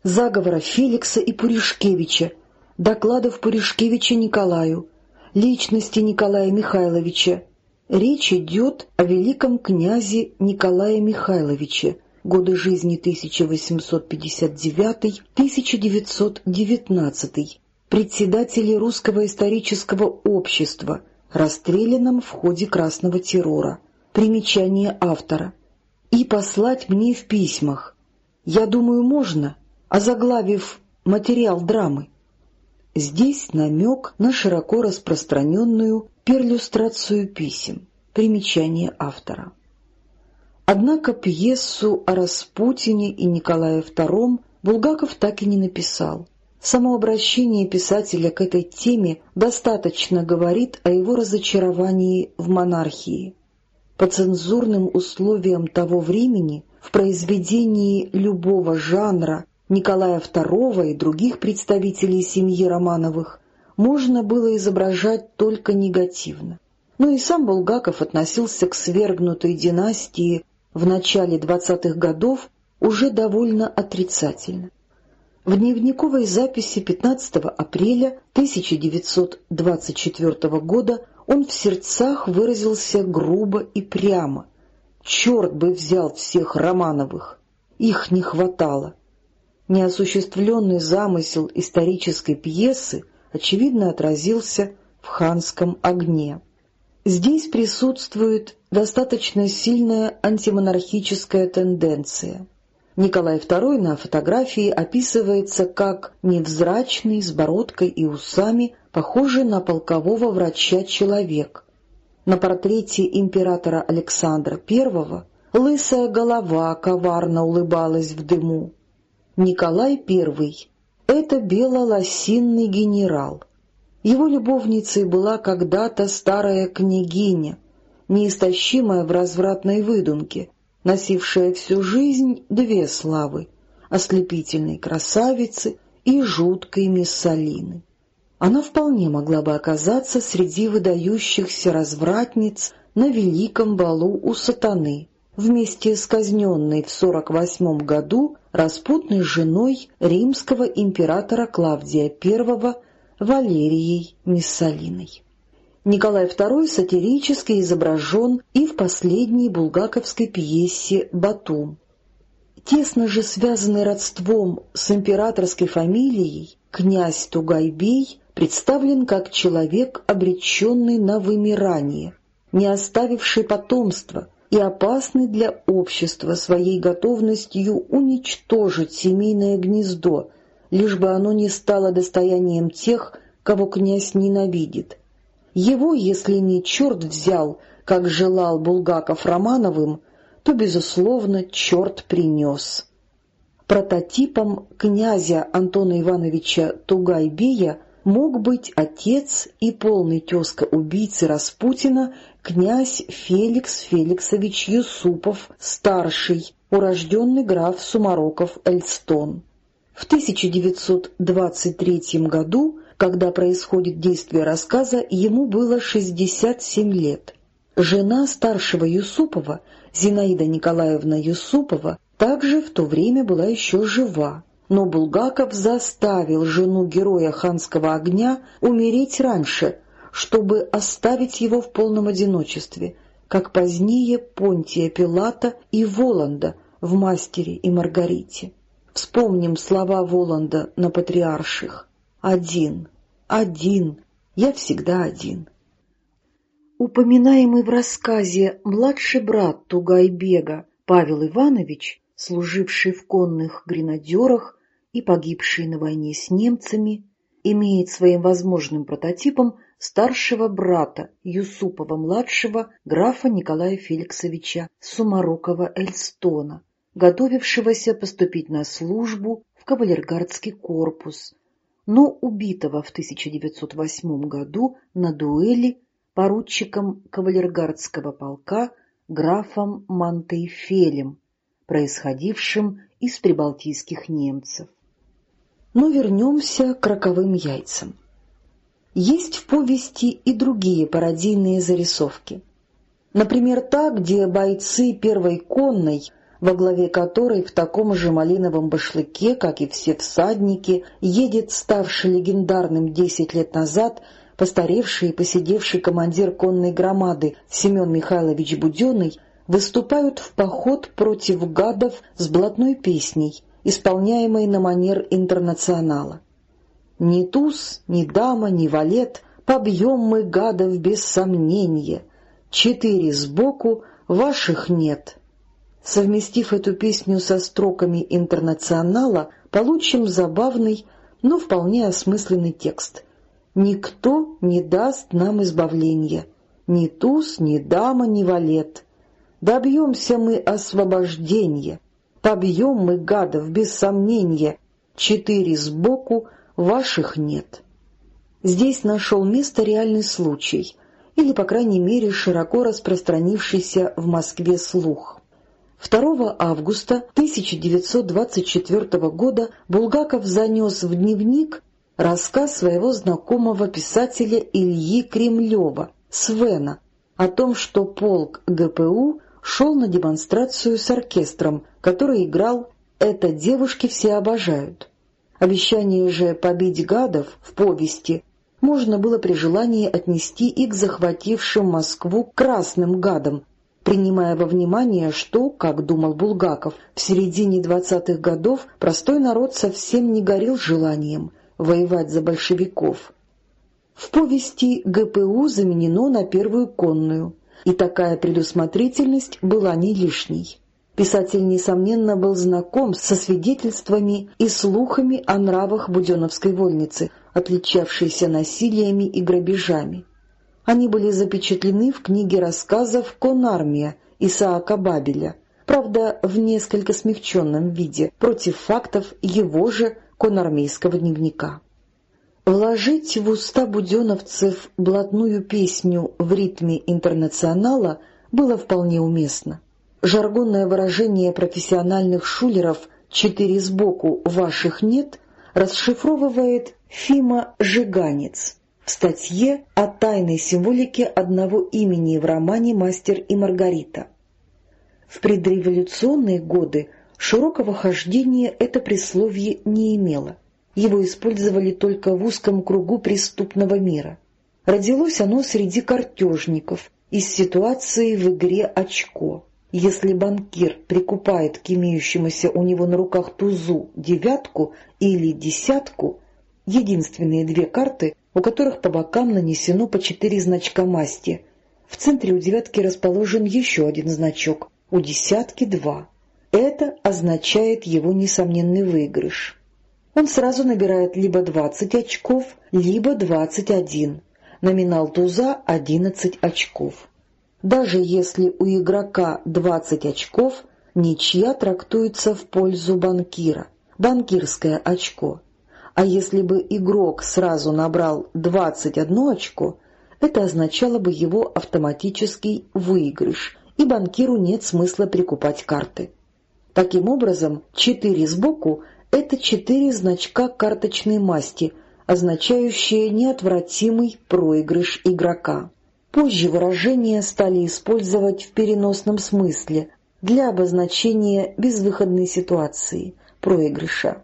Заговора Феликса и Пуришкевича, докладов Пуришкевича Николаю, личности Николая Михайловича. Речь идет о великом князе Николае Михайловиче, годы жизни 1859-1919, председателе Русского исторического общества, расстрелянном в ходе Красного террора. Примечание автора. И послать мне в письмах. Я думаю, можно, озаглавив материал драмы. Здесь намек на широко распространенную перлюстрацию писем. Примечание автора. Однако пьесу о Распутине и Николае II Булгаков так и не написал. Само обращение писателя к этой теме достаточно говорит о его разочаровании в монархии. По цензурным условиям того времени в произведении любого жанра Николая II и других представителей семьи Романовых можно было изображать только негативно. Но и сам Булгаков относился к свергнутой династии в начале 20-х годов уже довольно отрицательно. В дневниковой записи 15 апреля 1924 года он в сердцах выразился грубо и прямо. «Черт бы взял всех Романовых! Их не хватало!» Неосуществленный замысел исторической пьесы, очевидно, отразился в ханском огне. Здесь присутствует достаточно сильная антимонархическая тенденция. Николай II на фотографии описывается как невзрачный, с бородкой и усами, похожий на полкового врача человек. На портрете императора Александра I лысая голова коварно улыбалась в дыму. Николай I — это белолосинный генерал. Его любовницей была когда-то старая княгиня, неистощимая в развратной выдумке, носившая всю жизнь две славы — ослепительной красавицы и жуткой Миссалины. Она вполне могла бы оказаться среди выдающихся развратниц на великом балу у сатаны, вместе с казненной в 48 году распутной женой римского императора Клавдия I Валерией Миссалиной. Николай II сатирически изображен и в последней булгаковской пьесе «Батум». Тесно же связанный родством с императорской фамилией, князь Тугайбей представлен как человек, обреченный на вымирание, не оставивший потомства, и опасный для общества своей готовностью уничтожить семейное гнездо, лишь бы оно не стало достоянием тех, кого князь ненавидит. Его, если не черт взял, как желал Булгаков Романовым, то, безусловно, черт принес. Прототипом князя Антона Ивановича Тугайбея мог быть отец и полный тезка убийцы Распутина князь Феликс Феликсович Юсупов, старший, урожденный граф Сумароков-Эльстон. В 1923 году, когда происходит действие рассказа, ему было 67 лет. Жена старшего Юсупова, Зинаида Николаевна Юсупова, также в то время была еще жива, но Булгаков заставил жену героя ханского огня умереть раньше, чтобы оставить его в полном одиночестве, как позднее Понтия Пилата и Воланда в «Мастере и Маргарите». Вспомним слова Воланда на патриарших. «Один, один, я всегда один». Упоминаемый в рассказе младший брат Тугайбега Павел Иванович, служивший в конных гренадерах и погибший на войне с немцами, имеет своим возможным прототипом старшего брата Юсупова-младшего графа Николая Феликсовича Сумарокова-Эльстона, готовившегося поступить на службу в кавалергардский корпус, но убитого в 1908 году на дуэли поручиком кавалергардского полка графом Мантейфелем, происходившим из прибалтийских немцев. Но вернемся к роковым яйцам. Есть в повести и другие пародийные зарисовки. Например, та, где бойцы первой конной, во главе которой в таком же малиновом башлыке, как и все всадники, едет ставший легендарным десять лет назад постаревший и посидевший командир конной громады Семен Михайлович Буденный, выступают в поход против гадов с блатной песней, исполняемой на манер интернационала. Ни туз, ни дама, ни валет, побьем мы гадов без сомнения. Четыре сбоку, ваших нет. Совместив эту песню со строками интернационала, получим забавный, но вполне осмысленный текст. «Никто не даст нам избавления, ни туз, ни дама, ни валет. Добьемся мы освобождения, побьем мы гадов без сомнения, четыре сбоку, ваших нет. Здесь нашел место реальный случай, или, по крайней мере, широко распространившийся в Москве слух. 2 августа 1924 года Булгаков занес в дневник рассказ своего знакомого писателя Ильи Кремлева, Свена, о том, что полк ГПУ шел на демонстрацию с оркестром, который играл «Это девушки все обожают». Обещание же побить гадов в повести можно было при желании отнести и к захватившим Москву красным гадам, принимая во внимание, что, как думал Булгаков, в середине двадцатых годов простой народ совсем не горел желанием воевать за большевиков. В повести ГПУ заменено на первую конную, и такая предусмотрительность была не лишней. Писатель, несомненно, был знаком со свидетельствами и слухами о нравах Буденовской вольницы, отличавшейся насилиями и грабежами. Они были запечатлены в книге рассказов «Конармия» Исаака Бабеля, правда, в несколько смягченном виде, против фактов его же конармейского дневника. Вложить в уста буденовцев блатную песню в ритме интернационала было вполне уместно. Жаргонное выражение профессиональных шулеров «четыре сбоку, ваших нет» расшифровывает Фима Жиганец в статье о тайной символике одного имени в романе «Мастер и Маргарита». В предреволюционные годы широкого хождения это присловие не имело. Его использовали только в узком кругу преступного мира. Родилось оно среди картежников из ситуации в игре «Очко». Если банкир прикупает к имеющемуся у него на руках тузу девятку или десятку, единственные две карты, у которых по бокам нанесено по четыре значка масти. В центре у девятки расположен еще один значок, у десятки два. Это означает его несомненный выигрыш. Он сразу набирает либо 20 очков, либо 21. Номинал туза — 11 очков. Даже если у игрока 20 очков, ничья трактуется в пользу банкира, банкирское очко. А если бы игрок сразу набрал 21 очко, это означало бы его автоматический выигрыш, и банкиру нет смысла прикупать карты. Таким образом, 4 сбоку — это 4 значка карточной масти, означающие неотвратимый проигрыш игрока. Позже выражения стали использовать в переносном смысле для обозначения безвыходной ситуации, проигрыша.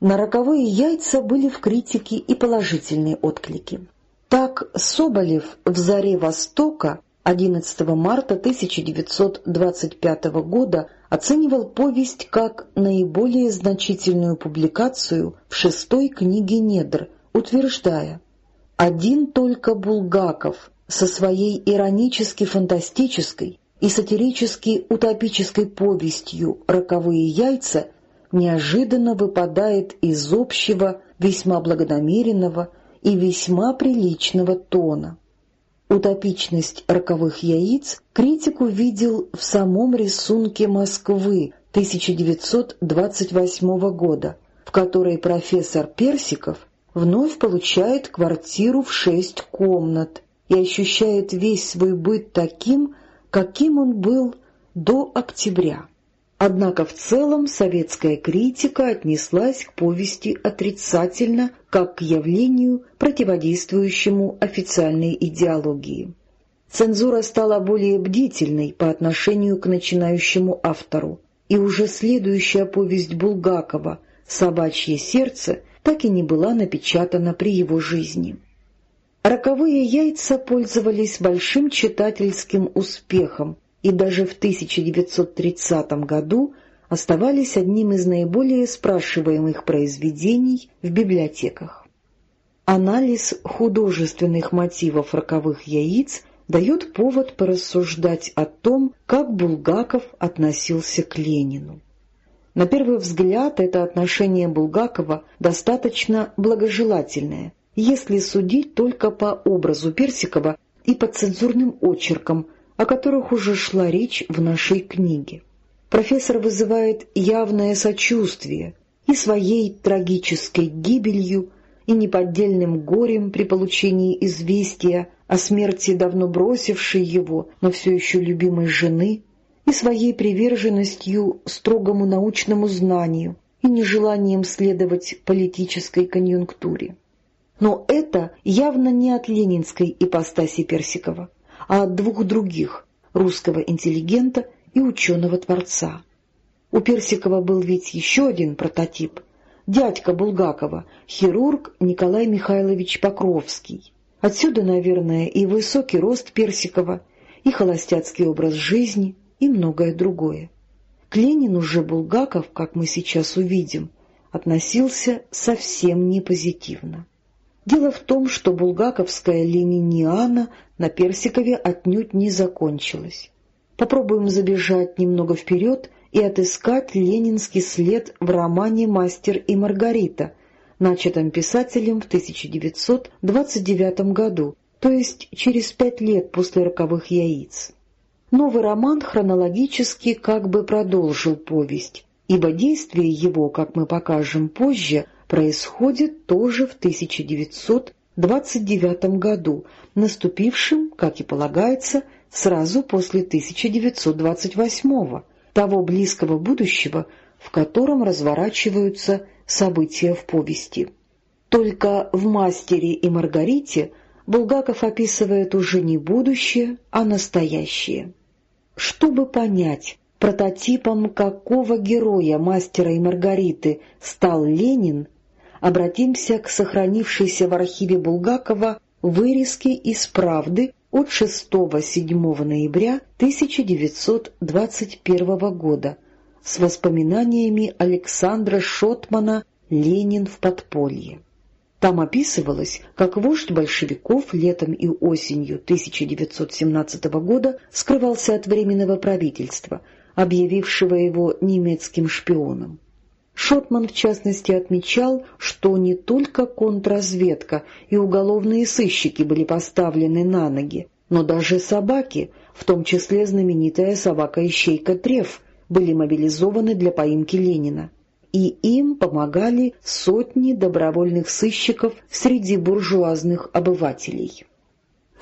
На роковые яйца были в критике и положительные отклики. Так Соболев в «Заре Востока» 11 марта 1925 года оценивал повесть как наиболее значительную публикацию в шестой книге «Недр», утверждая, один только Булгаков со своей иронически-фантастической и сатирически-утопической повестью «Роковые яйца» неожиданно выпадает из общего, весьма благонамеренного и весьма приличного тона. Утопичность роковых яиц критик увидел в самом рисунке Москвы 1928 года, которой профессор Персиков вновь получает квартиру в шесть комнат и ощущает весь свой быт таким, каким он был до октября. Однако в целом советская критика отнеслась к повести отрицательно, как к явлению, противодействующему официальной идеологии. Цензура стала более бдительной по отношению к начинающему автору, и уже следующая повесть Булгакова «Собачье сердце» так и не была напечатана при его жизни. Роковые яйца пользовались большим читательским успехом, и даже в 1930 году оставались одним из наиболее спрашиваемых произведений в библиотеках. Анализ художественных мотивов роковых яиц дает повод порассуждать о том, как Булгаков относился к Ленину. На первый взгляд это отношение Булгакова достаточно благожелательное, если судить только по образу Персикова и по цензурным очеркам, о которых уже шла речь в нашей книге. Профессор вызывает явное сочувствие и своей трагической гибелью, и неподдельным горем при получении известия о смерти давно бросившей его, но все еще любимой жены, и своей приверженностью строгому научному знанию и нежеланием следовать политической конъюнктуре. Но это явно не от ленинской ипостаси Персикова а от двух других — русского интеллигента и ученого-творца. У Персикова был ведь еще один прототип — дядька Булгакова, хирург Николай Михайлович Покровский. Отсюда, наверное, и высокий рост Персикова, и холостяцкий образ жизни, и многое другое. К Ленину же Булгаков, как мы сейчас увидим, относился совсем не позитивно. Дело в том, что булгаковская лениниана на Персикове отнюдь не закончилась. Попробуем забежать немного вперед и отыскать ленинский след в романе «Мастер и Маргарита», начатом писателем в 1929 году, то есть через пять лет после «Роковых яиц». Новый роман хронологически как бы продолжил повесть, ибо действие его, как мы покажем позже, происходит тоже в 1929 году, наступившем, как и полагается, сразу после 1928 того близкого будущего, в котором разворачиваются события в повести. Только в «Мастере и Маргарите» Булгаков описывает уже не будущее, а настоящее. Чтобы понять, прототипом какого героя «Мастера и Маргариты» стал Ленин, обратимся к сохранившейся в архиве Булгакова вырезке из «Правды» от 6-7 ноября 1921 года с воспоминаниями Александра Шотмана «Ленин в подполье». Там описывалось, как вождь большевиков летом и осенью 1917 года скрывался от Временного правительства, объявившего его немецким шпионом. Шотман, в частности, отмечал, что не только контрразведка и уголовные сыщики были поставлены на ноги, но даже собаки, в том числе знаменитая собака-ищейка Треф, были мобилизованы для поимки Ленина. И им помогали сотни добровольных сыщиков среди буржуазных обывателей.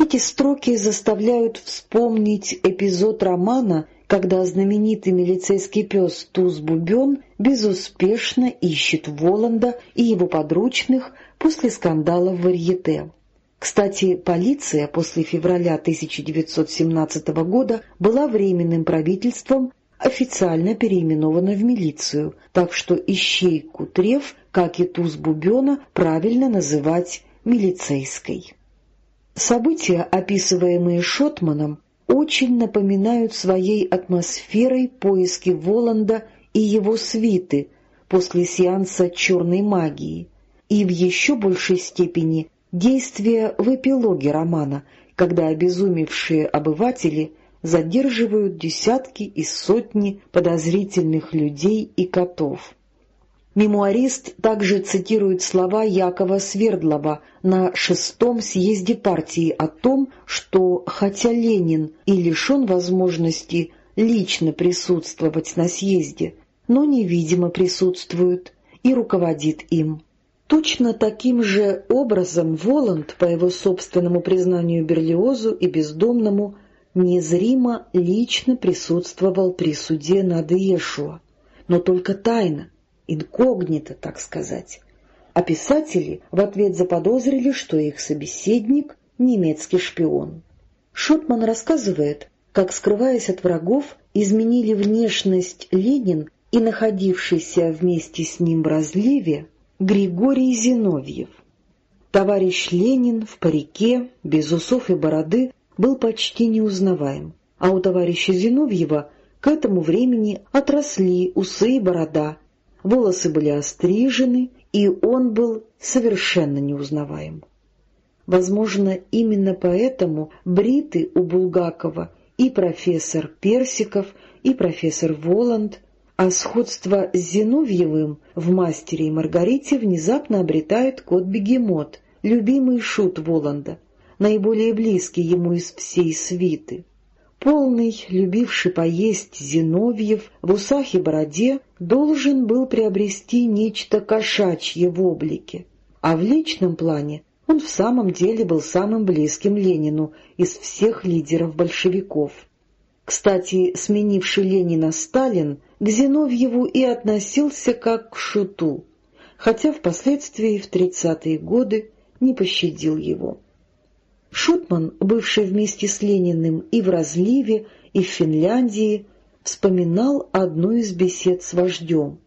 Эти строки заставляют вспомнить эпизод романа когда знаменитый милицейский пес Туз-Бубен безуспешно ищет Воланда и его подручных после скандала в Варьете. Кстати, полиция после февраля 1917 года была временным правительством официально переименована в милицию, так что ищейку Треф, как и туз Бубена, правильно называть милицейской. События, описываемые Шотманом, очень напоминают своей атмосферой поиски Воланда и его свиты после сеанса черной магии, и в еще большей степени действия в эпилоге романа, когда обезумевшие обыватели задерживают десятки и сотни подозрительных людей и котов. Мемуарист также цитирует слова Якова Свердлова на шестом съезде партии о том, что хотя Ленин и лишен возможности лично присутствовать на съезде, но невидимо присутствует, и руководит им. Точно таким же образом Воланд, по его собственному признанию Берлиозу и бездомному, незримо лично присутствовал при суде над Иешуа, но только тайно, инкогнито, так сказать. А писатели в ответ заподозрили, что их собеседник — немецкий шпион. Шотман рассказывает, как, скрываясь от врагов, изменили внешность Ленин и находившийся вместе с ним в разливе Григорий Зиновьев. Товарищ Ленин в парике, без усов и бороды, был почти неузнаваем, а у товарища Зиновьева к этому времени отросли усы и борода, волосы были острижены, и он был совершенно неузнаваем. Возможно, именно поэтому бриты у Булгакова и профессор Персиков, и профессор Воланд, а сходство с Зиновьевым в «Мастере и Маргарите» внезапно обретает кот-бегемот, любимый шут Воланда, наиболее близкий ему из всей свиты. Полный, любивший поесть Зиновьев в усах и бороде должен был приобрести нечто кошачье в облике, а в личном плане он в самом деле был самым близким Ленину из всех лидеров большевиков. Кстати, сменивший Ленина Сталин к Зиновьеву и относился как к шуту, хотя впоследствии в 30-е годы не пощадил его. Шутман, бывший вместе с Лениным и в разливе, и в Финляндии, вспоминал одну из бесед с вождем.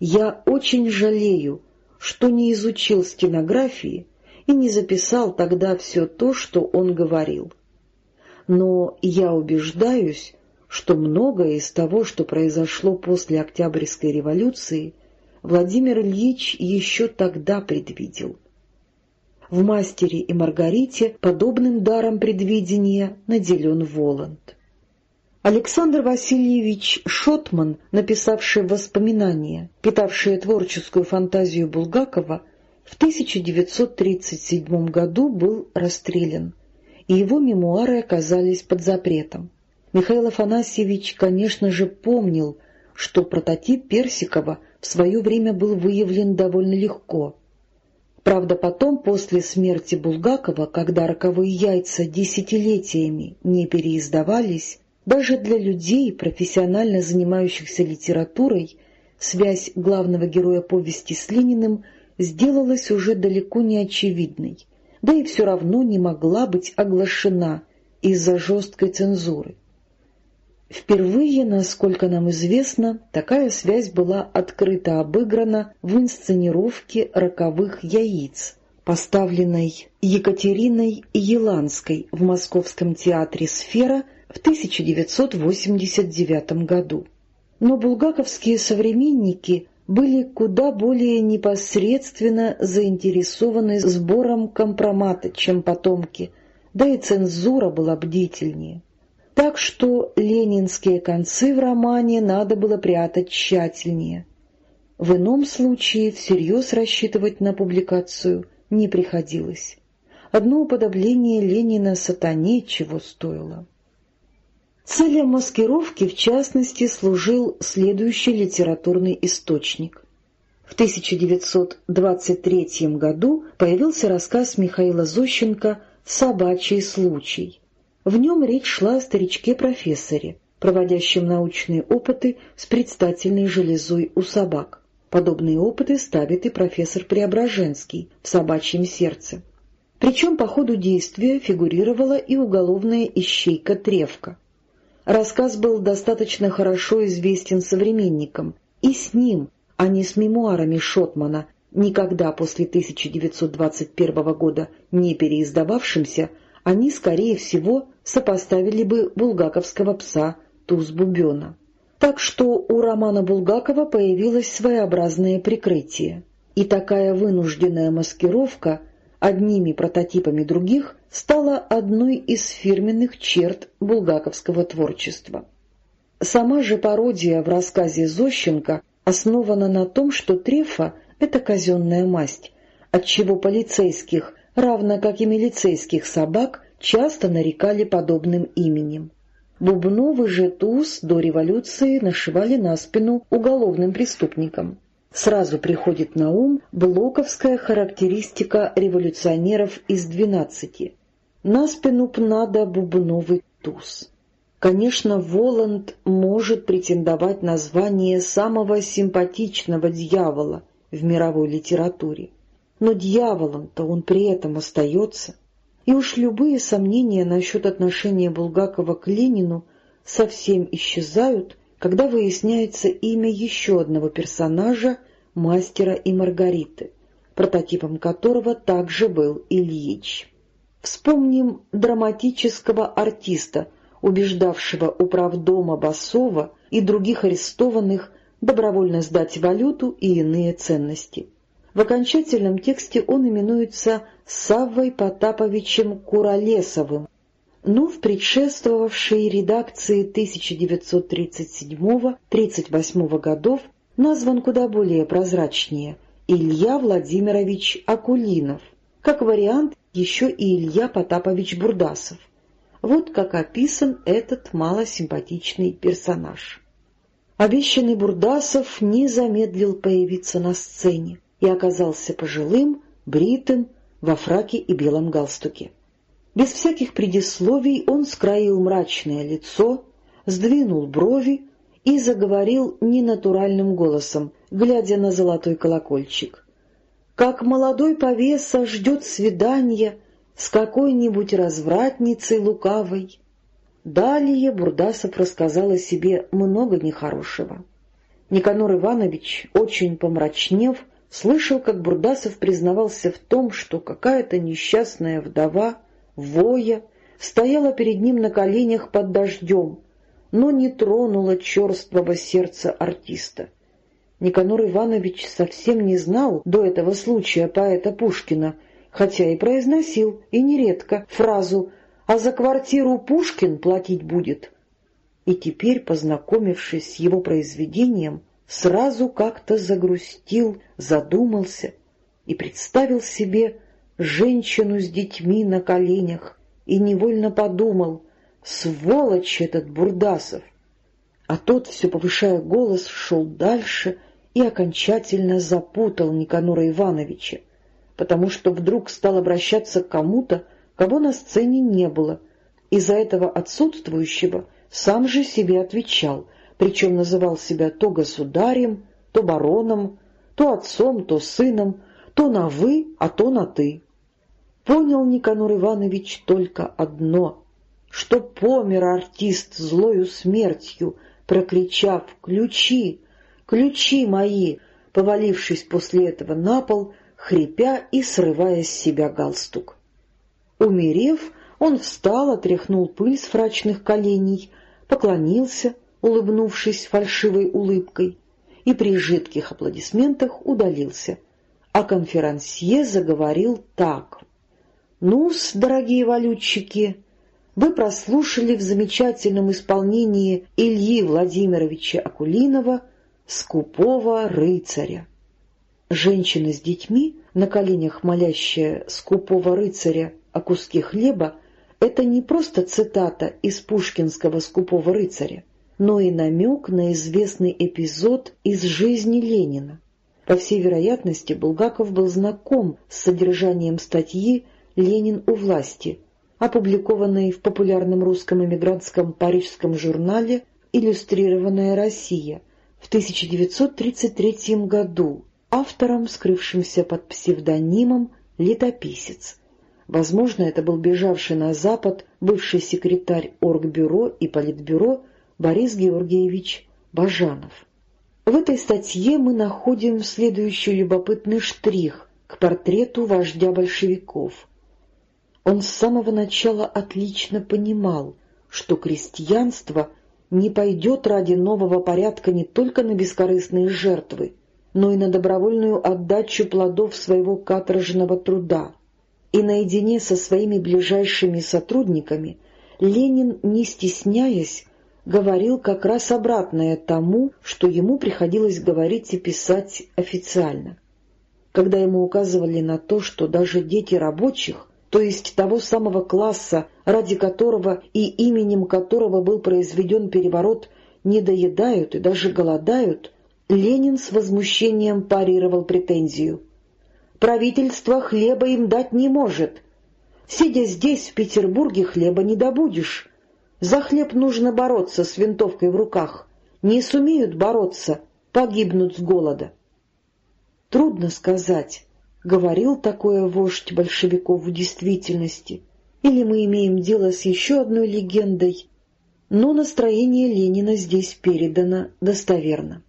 «Я очень жалею, что не изучил стенографии и не записал тогда все то, что он говорил. Но я убеждаюсь, что многое из того, что произошло после Октябрьской революции, Владимир Ильич еще тогда предвидел. В «Мастере и Маргарите» подобным даром предвидения наделен Воланд. Александр Васильевич Шотман, написавший воспоминания, питавшие творческую фантазию Булгакова, в 1937 году был расстрелян, и его мемуары оказались под запретом. Михаил Афанасьевич, конечно же, помнил, что прототип Персикова в свое время был выявлен довольно легко. Правда, потом, после смерти Булгакова, когда роковые яйца десятилетиями не переиздавались, даже для людей, профессионально занимающихся литературой, связь главного героя повести с Лениным – сделалась уже далеко не очевидной, да и все равно не могла быть оглашена из-за жесткой цензуры. Впервые, насколько нам известно, такая связь была открыто обыграна в инсценировке «Роковых яиц», поставленной Екатериной Еланской в Московском театре «Сфера» в 1989 году. Но булгаковские современники были куда более непосредственно заинтересованы сбором компромата, чем потомки, да и цензура была бдительнее. Так что ленинские концы в романе надо было прятать тщательнее. В ином случае всерьез рассчитывать на публикацию не приходилось. Одно уподобление Ленина сатане чего стоило. Целью маскировки, в частности, служил следующий литературный источник. В 1923 году появился рассказ Михаила Зощенко «Собачий случай». В нем речь шла о старичке-профессоре, проводящем научные опыты с предстательной железой у собак. Подобные опыты ставит и профессор Преображенский в «Собачьем сердце». Причем по ходу действия фигурировала и уголовная ищейка Тревка. Рассказ был достаточно хорошо известен современникам, и с ним, а не с мемуарами Шотмана, никогда после 1921 года не переиздававшимся, они, скорее всего, сопоставили бы булгаковского пса Туз-Бубена. Так что у романа Булгакова появилось своеобразное прикрытие, и такая вынужденная маскировка одними прототипами других стала одной из фирменных черт булгаковского творчества. Сама же пародия в рассказе Зощенко основана на том, что трефа — это казенная масть, отчего полицейских, равно как и милицейских собак, часто нарекали подобным именем. Бубновый же туз до революции нашивали на спину уголовным преступникам. Сразу приходит на ум блоковская характеристика революционеров из двенадцати. На спину пнада бубновый туз. Конечно, Воланд может претендовать на звание самого симпатичного дьявола в мировой литературе. Но дьяволом-то он при этом остается. И уж любые сомнения насчет отношения Булгакова к Ленину совсем исчезают, когда выясняется имя еще одного персонажа, мастера и Маргариты, прототипом которого также был Ильич. Вспомним драматического артиста, убеждавшего управдома Басова и других арестованных добровольно сдать валюту и иные ценности. В окончательном тексте он именуется Саввой Потаповичем Куролесовым, но в предшествовавшей редакции 1937-38 годов назван куда более прозрачнее Илья Владимирович Акулинов, как вариант еще и Илья Потапович Бурдасов. Вот как описан этот малосимпатичный персонаж. Обещанный Бурдасов не замедлил появиться на сцене и оказался пожилым, бритым, во фраке и белом галстуке. Без всяких предисловий он скроил мрачное лицо, сдвинул брови и заговорил ненатуральным голосом, глядя на золотой колокольчик. Как молодой повеса ждет свидания с какой-нибудь развратницей лукавой. Далее Бурдасов рассказал о себе много нехорошего. Никанор Иванович, очень помрачнев, слышал, как Бурдасов признавался в том, что какая-то несчастная вдова — воя, стояла перед ним на коленях под дождем, но не тронула черствого сердца артиста. Никанор Иванович совсем не знал до этого случая поэта Пушкина, хотя и произносил, и нередко, фразу «А за квартиру Пушкин платить будет». И теперь, познакомившись с его произведением, сразу как-то загрустил, задумался и представил себе женщину с детьми на коленях и невольно подумал «Сволочь этот Бурдасов!» А тот, все повышая голос, шел дальше и окончательно запутал Никанора Ивановича, потому что вдруг стал обращаться к кому-то, кого на сцене не было, и за этого отсутствующего сам же себе отвечал, причем называл себя то государем, то бароном, то отцом, то сыном, то на «вы», а то на «ты». Понял Никанор Иванович только одно, что помер артист злою смертью, прокричав «Ключи! Ключи мои!», повалившись после этого на пол, хрипя и срывая с себя галстук. Умерев, он встал, отряхнул пыль с фрачных коленей, поклонился, улыбнувшись фальшивой улыбкой, и при жидких аплодисментах удалился, а конферансье заговорил так — ну-с, дорогие валютчики, вы прослушали в замечательном исполнении Ильи Владимировича Акулинова «Скупого рыцаря». Женщина с детьми, на коленях молящая скупого рыцаря о куске хлеба, это не просто цитата из пушкинского «Скупого рыцаря», но и намек на известный эпизод из жизни Ленина. По всей вероятности, Булгаков был знаком с содержанием статьи «Ленин у власти», опубликованной в популярном русском эмигрантском парижском журнале «Иллюстрированная Россия» в 1933 году, автором, скрывшимся под псевдонимом «Летописец». Возможно, это был бежавший на Запад бывший секретарь Оргбюро и Политбюро Борис Георгиевич Бажанов. В этой статье мы находим следующий любопытный штрих к портрету вождя большевиков. Он с самого начала отлично понимал, что крестьянство не пойдет ради нового порядка не только на бескорыстные жертвы, но и на добровольную отдачу плодов своего каторжного труда. И наедине со своими ближайшими сотрудниками Ленин, не стесняясь, говорил как раз обратное тому, что ему приходилось говорить и писать официально. Когда ему указывали на то, что даже дети рабочих то есть того самого класса, ради которого и именем которого был произведен переворот, не доедают и даже голодают, Ленин с возмущением парировал претензию. «Правительство хлеба им дать не может. Сидя здесь, в Петербурге, хлеба не добудешь. За хлеб нужно бороться с винтовкой в руках. Не сумеют бороться, погибнут с голода». Трудно сказать, говорил такое вождь большевиков в действительности, или мы имеем дело с еще одной легендой, но настроение Ленина здесь передано достоверно.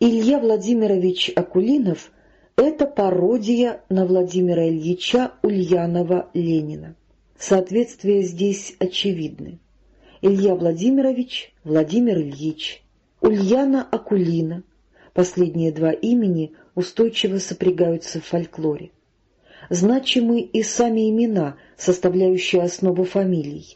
Илья Владимирович Акулинов — это пародия на Владимира Ильича Ульянова-Ленина. Соответствия здесь очевидны. Илья Владимирович, Владимир Ильич, Ульяна Акулина. Последние два имени устойчиво сопрягаются в фольклоре. Значимы и сами имена, составляющие основу фамилий.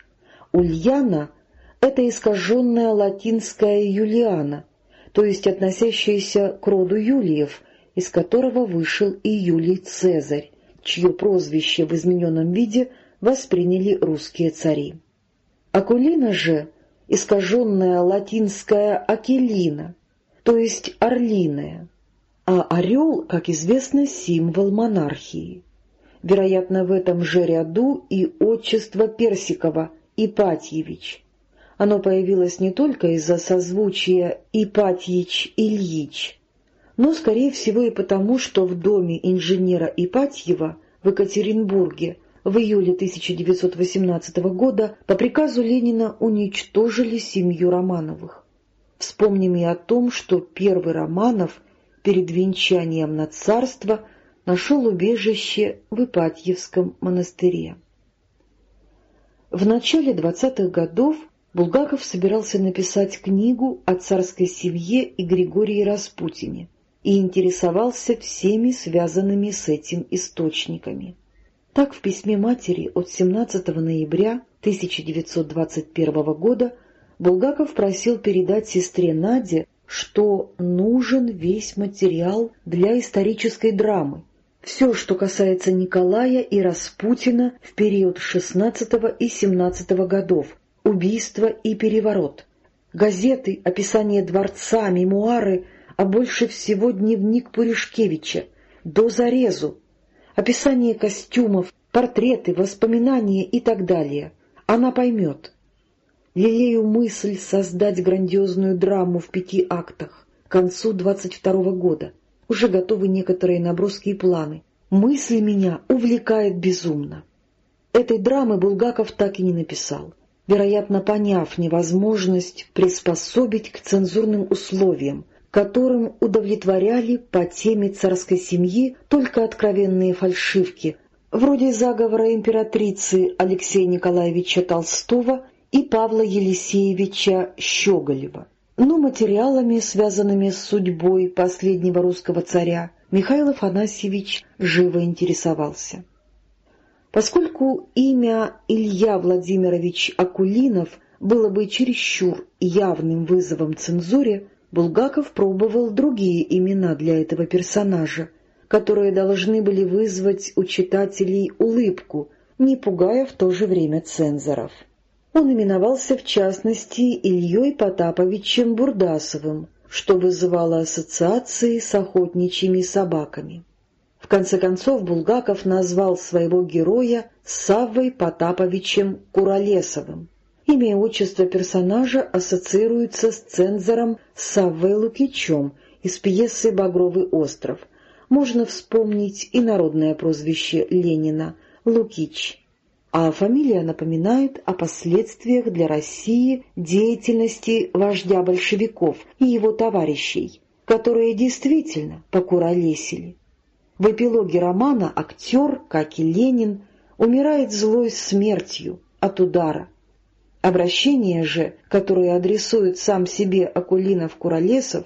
Ульяна — это искаженная латинская Юлиана — то есть относящиеся к роду Юлиев, из которого вышел и Юлий Цезарь, чье прозвище в измененном виде восприняли русские цари. Акулина же — искаженная латинская Акелина, то есть орлиная, а орел, как известно, символ монархии. Вероятно, в этом же ряду и отчество Персикова Ипатьевич — оно появилось не только из-за созвучия Ипатьич-Ильич, но, скорее всего, и потому, что в доме инженера Ипатьева в Екатеринбурге в июле 1918 года по приказу Ленина уничтожили семью Романовых. Вспомним и о том, что первый Романов перед венчанием на царство нашел убежище в Ипатьевском монастыре. В начале 20-х годов Булгаков собирался написать книгу о царской семье и Григории Распутине и интересовался всеми связанными с этим источниками. Так в письме матери от 17 ноября 1921 года Булгаков просил передать сестре Наде, что нужен весь материал для исторической драмы, все, что касается Николая и Распутина в период 16 и 17 годов, убийство и переворот. Газеты, описание дворца, мемуары, а больше всего дневник Пуришкевича, до зарезу, описание костюмов, портреты, воспоминания и так далее. Она поймет. Лелею мысль создать грандиозную драму в пяти актах к концу 22 -го года. Уже готовы некоторые наброски и планы. Мысль меня увлекает безумно. Этой драмы Булгаков так и не написал вероятно, поняв невозможность приспособить к цензурным условиям, которым удовлетворяли по теме царской семьи только откровенные фальшивки, вроде заговора императрицы Алексея Николаевича Толстого и Павла Елисеевича Щеголева. Но материалами, связанными с судьбой последнего русского царя, Михаил Афанасьевич живо интересовался. Поскольку имя Илья Владимирович Акулинов было бы чересчур явным вызовом цензуре, Булгаков пробовал другие имена для этого персонажа, которые должны были вызвать у читателей улыбку, не пугая в то же время цензоров. Он именовался в частности Ильей Потаповичем Бурдасовым, что вызывало ассоциации с охотничьими собаками. В конце концов Булгаков назвал своего героя Саввой Потаповичем Куролесовым. Имя и отчество персонажа ассоциируется с цензором Саввой Лукичем из пьесы «Багровый остров». Можно вспомнить и народное прозвище Ленина — Лукич. А фамилия напоминает о последствиях для России деятельности вождя большевиков и его товарищей, которые действительно покуролесили. В эпилоге романа актер, как и Ленин, умирает злой смертью от удара. Обращение же, которое адресует сам себе Акулинов-Куролесов,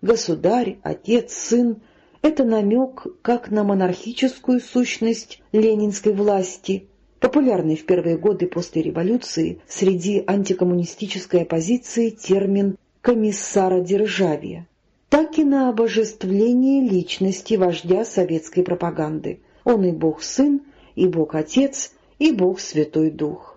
государь, отец, сын, это намек как на монархическую сущность ленинской власти, популярный в первые годы после революции среди антикоммунистической оппозиции термин «комиссара державия», так и на обожествление личности вождя советской пропаганды. Он и Бог Сын, и Бог Отец, и Бог Святой Дух.